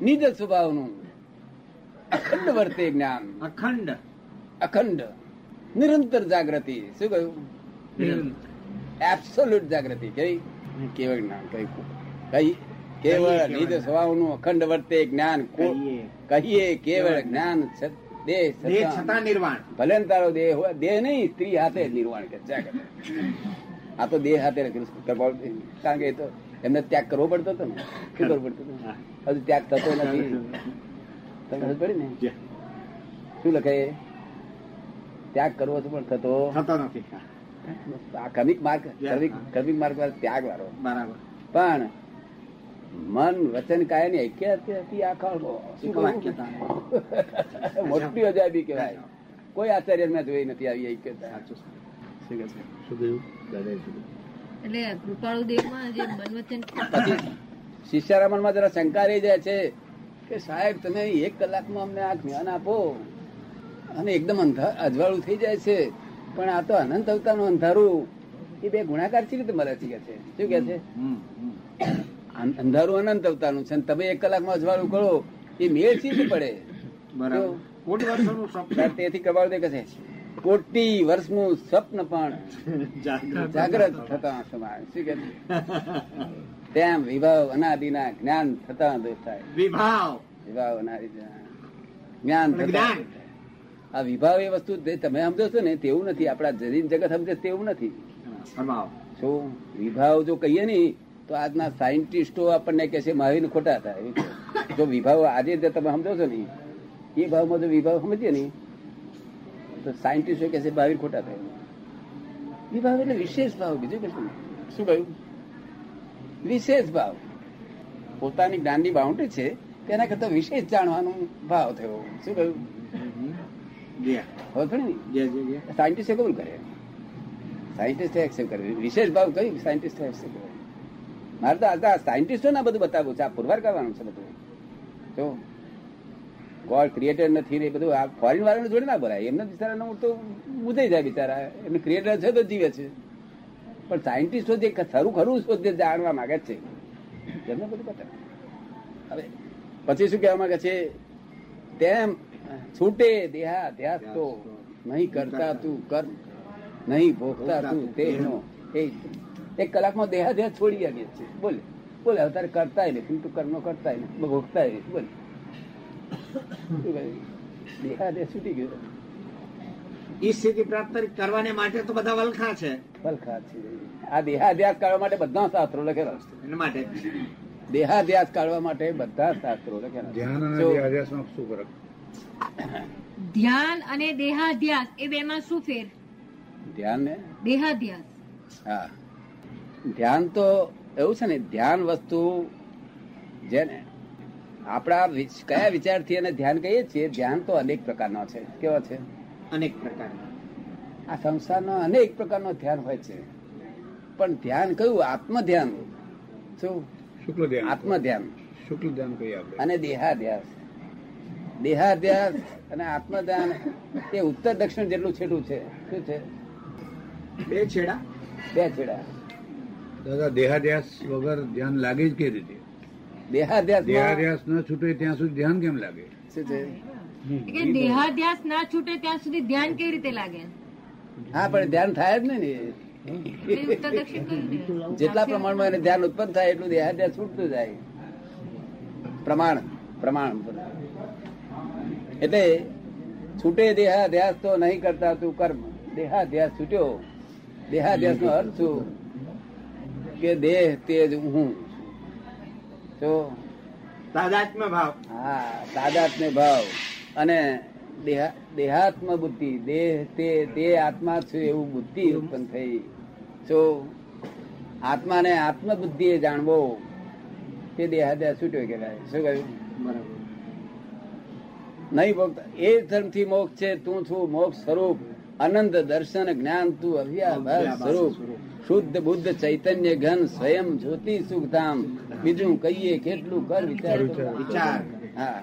નિજ સ્વભાવનું અખંડ વર્તે જ્ઞાન અખંડ અખંડ નિરંતર જાગૃતિ શું કહ્યું એબ્સોલ્યુટ જાગૃતિ કઈ કેવળ જ્ઞાન કઈ કઈ કેવળ નિજ સ્વભાવનું અખંડ વર્તે જ્ઞાન કહીએ. કેવળ જ્ઞાન દેહ છતાં નિર્વાણ ભલે તારો દેહ હોય દેહ નહીં સ્ત્રી હાથે નિર્વાણ કે આ તો દેહ હાથે કારણ કે એ તો એમને ત્યાગ કરવો પડતો હતો ને? શું કરવું પડતું હજુ ત્યાગ થતો નથી. તમને ખબર પડી ને? શું લખે? ત્યાગ કરવો છે પણ થતો થતો નથી આ ક્રમિક માર્ગ ક્રમિક માર્ગ વાળો ત્યાગ વાળો બરાબર. પણ મન વચન કાયની હતી આખા. મોટી અજાયબી કહેવાય. કોઈ આચાર્ય મેં જોઈ નથી આવી ઐક્યતા શું કહ્યું? એટલે કૃપાળુ દેવમાં જે મનવચન પછી મનમાં જરા શંકા રહી જાય છે કે સાહેબ તમે એક કલાકમાં અમને આ જ્ઞાન આપો. અને એકદમ અંધા અજવાળું થઈ જાય છે. પણ આ તો અનંત અવતારનું અંધારું. એ બે ગુણાકાર છે રીતે મળે છે છે? શું કે છે? હમ, હમ. અંધારું અનંત અવતારનું છે. અને તમે એક કલાકમાં અજવાળું કરો એ મેળ સી પડે? બરાબર. કોટી વર્ષોનું સ્વપ્ન તેથી કબાળ દે કહે છે. કોટી વર્ષનું સ્વપ્ન પણ જાગ્રત થતા. સમાય શું કે તેમ વિભાવ અનાદિના જ્ઞાન થતા દોષ થાય વિભાવ. વિભાવ અનાદિના જ્ઞાન થતા. આ વિભાવ એ વસ્તુ તમે સમજો છો ને તેવું નથી. આપણા જરીન જગત સમજે તેવું નથી. શું? વિભાવ જો કહીએ ને તો આજના સાયન્ટિસ્ટો આપણને કે છે મહાવીર ખોટા હતા એવું જો વિભાવ આજે તમે સમજો છો ને એ ભાવમાં જો વિભાવ સમજીએ ને તો સાયન્ટિસ્ટો કહે છે ભાવિર ખોટા થાય. વિભાવ એટલે વિશેષ ભાવ બીજું કશું શું? કહ્યું? વિશેષ ભાવ. પોતાની જ્ઞાનની બાઉન્ડ્રી છે તેના કરતા વિશેષ જાણવાનો ભાવ થયો. શું કહ્યું? સાયન્ટિસ્ટ હવે ખરી ને? જે જે જે સાયન્ટિસ્ટે કબૂલ કરે સાયન્ટિસ્ટ એક્સેપ્ટ કરે વિશેષ ભાવ કયું સાયન્ટિસ્ટ એક્સેપ્ટ કરે મારે તો આ સાયન્ટિસ્ટો ના બધું બતાવવું છે. આ પુરવાર કરવાનું છે બધું. જો ગોડ ક્રિએટર નથી ને બધું આ ફોરેન વાળાને જોડે ના ભરાય. એમને બિચારા તો ઉદય જાય બિચારા. એમને ક્રિએટર છે તો જીવે છે. પણ સાયન્ટિસ્ટો જે ખરું ખરું શોધે જાણવા માંગે છે. એમને બધું બતાવે હવે પછી શું કહેવા માંગે છે? તેમ છૂટે દેહા ધ્યાસ તો નહીં કરતા તું કર નહીં ભોગતા તું તેનો એ એક કલાકમાં દેહા ધ્યાસ છોડી આવીએ છે. બોલે. બોલે હવે તારે કરતા નથી તું કર્મ કરતા નથી ભોગતા નથી બોલે. શું છૂટી ગયો. ઈ સ્થિતિ પ્રાપ્ત કરવાને માટે તો બધા વલખા છે. વલખા છે. આ દેહાધ્યાસ કાઢવા માટે બધા શાસ્ત્રો લખેલા છે. એના માટે? દેહાધ્યાસ કાઢવા માટે બધા શાસ્ત્રો લખેલા ધ્યાન અને દેહાધ્યાસમાં શું ફરક? ધ્યાન અને દેહાધ્યાસ એ બેમાં શું ફેર? ધ્યાન ને? દેહાધ્યાસ. હા. ધ્યાન તો એવું છે ને ધ્યાન વસ્તુ જેને આપણા વિચ- કયા વિચારથી એને ધ્યાન કહીએ છીએ? ધ્યાન તો અનેક પ્રકારનો છે. કેવો છે? અનેક પ્રકાર આ સંસારનો અનેક પ્રકારનો ધ્યાન હોય છે. પણ ધ્યાન કયું? આત્મ ધ્યાન શું? શુક્લ ધ્યાન આત્મ ધ્યાન શુક્લ ધ્યાન કહીએ આપણે. અને દેહાધ્યાસ. દેહાધ્યાસ અને આત્મ ધ્યાન એ ઉત્તર દક્ષિણ જેટલું છેટું છે. શું છે? બે છેડા. બે છેડા. દાદા દેહાધ્યાસ વગર ધ્યાન લાગે જ કઈ રીતે? દેહાધ્યાસ દેહાધ્યાસ ન છૂટે ત્યાં સુધી ધ્યાન કેમ લાગે? શું છે? દેહાધ્યાસ ના છૂટે ત્યાં સુધી ધ્યાન કેવી રીતે લાગે? હા પણ ધ્યાન થાય જ નહીં ને? જેટલા પ્રમાણમાં એને ધ્યાન ઉત્પન્ન થાય એટલું દેહાધ્યાસ છૂટતું જાય. પ્રમાણ પ્રમાણ. એટલે છૂટે દેહાધ્યાસ તો નહીં કરતા તું કર્મ. દેહાધ્યાસ છૂટ્યો. દેહાધ્યાસ નો અર્થ શું? કે દેહ તેજ હું. તો તાદાત્મ્ય ભાવ. હા તાદાત્મ્ય ભાવ. અને દેહાત્મ બુદ્ધિ દેહ તે તે આત્મા છે એવું બુદ્ધિ ઉત્પન્ન થઈ. જો આત્માને આત્મ બુદ્ધિ એ જાણવો તે દેહાદ્યા છૂટ્યો કહેવાય. શું કહ્યું? નહીં ભક્ત એ ધર્મથી મોક્ષ છે તું છું મોક્ષ સ્વરૂપ. અનંત દર્શન જ્ઞાન તું અવ્યાભાસ સ્વરૂપ. શુદ્ધ બુદ્ધ ચૈતન્ય ઘન સ્વયં જ્યોતિ સુખધામ. બીજું કહીએ કેટલું કર વિચાર વિચાર. હા.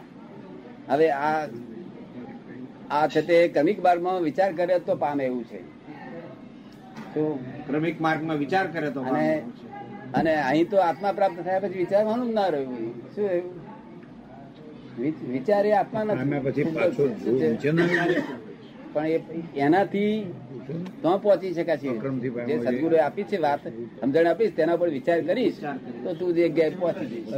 હવે આ આ છે તે ક્રમિક માર્ગમાં વિચાર કરે તો પામે એવું છે. ક્રમિક માર્ગમાં વિચાર કરે તો અને અને અહીં તો આત્મા પ્રાપ્ત થયા પછી વિચારવાનું જ ના રહ્યું. શું એવું? વિ- વિચાર એ આત્મા નથી. પછી પણ એનાથી તો પહોંચી શકાય છે જે સદગુરુ આપી છે વાત સમજણ આપીશ તેના પર વિચાર કરીશ તો તું જગ્યાએ પહોંચી જઈશ?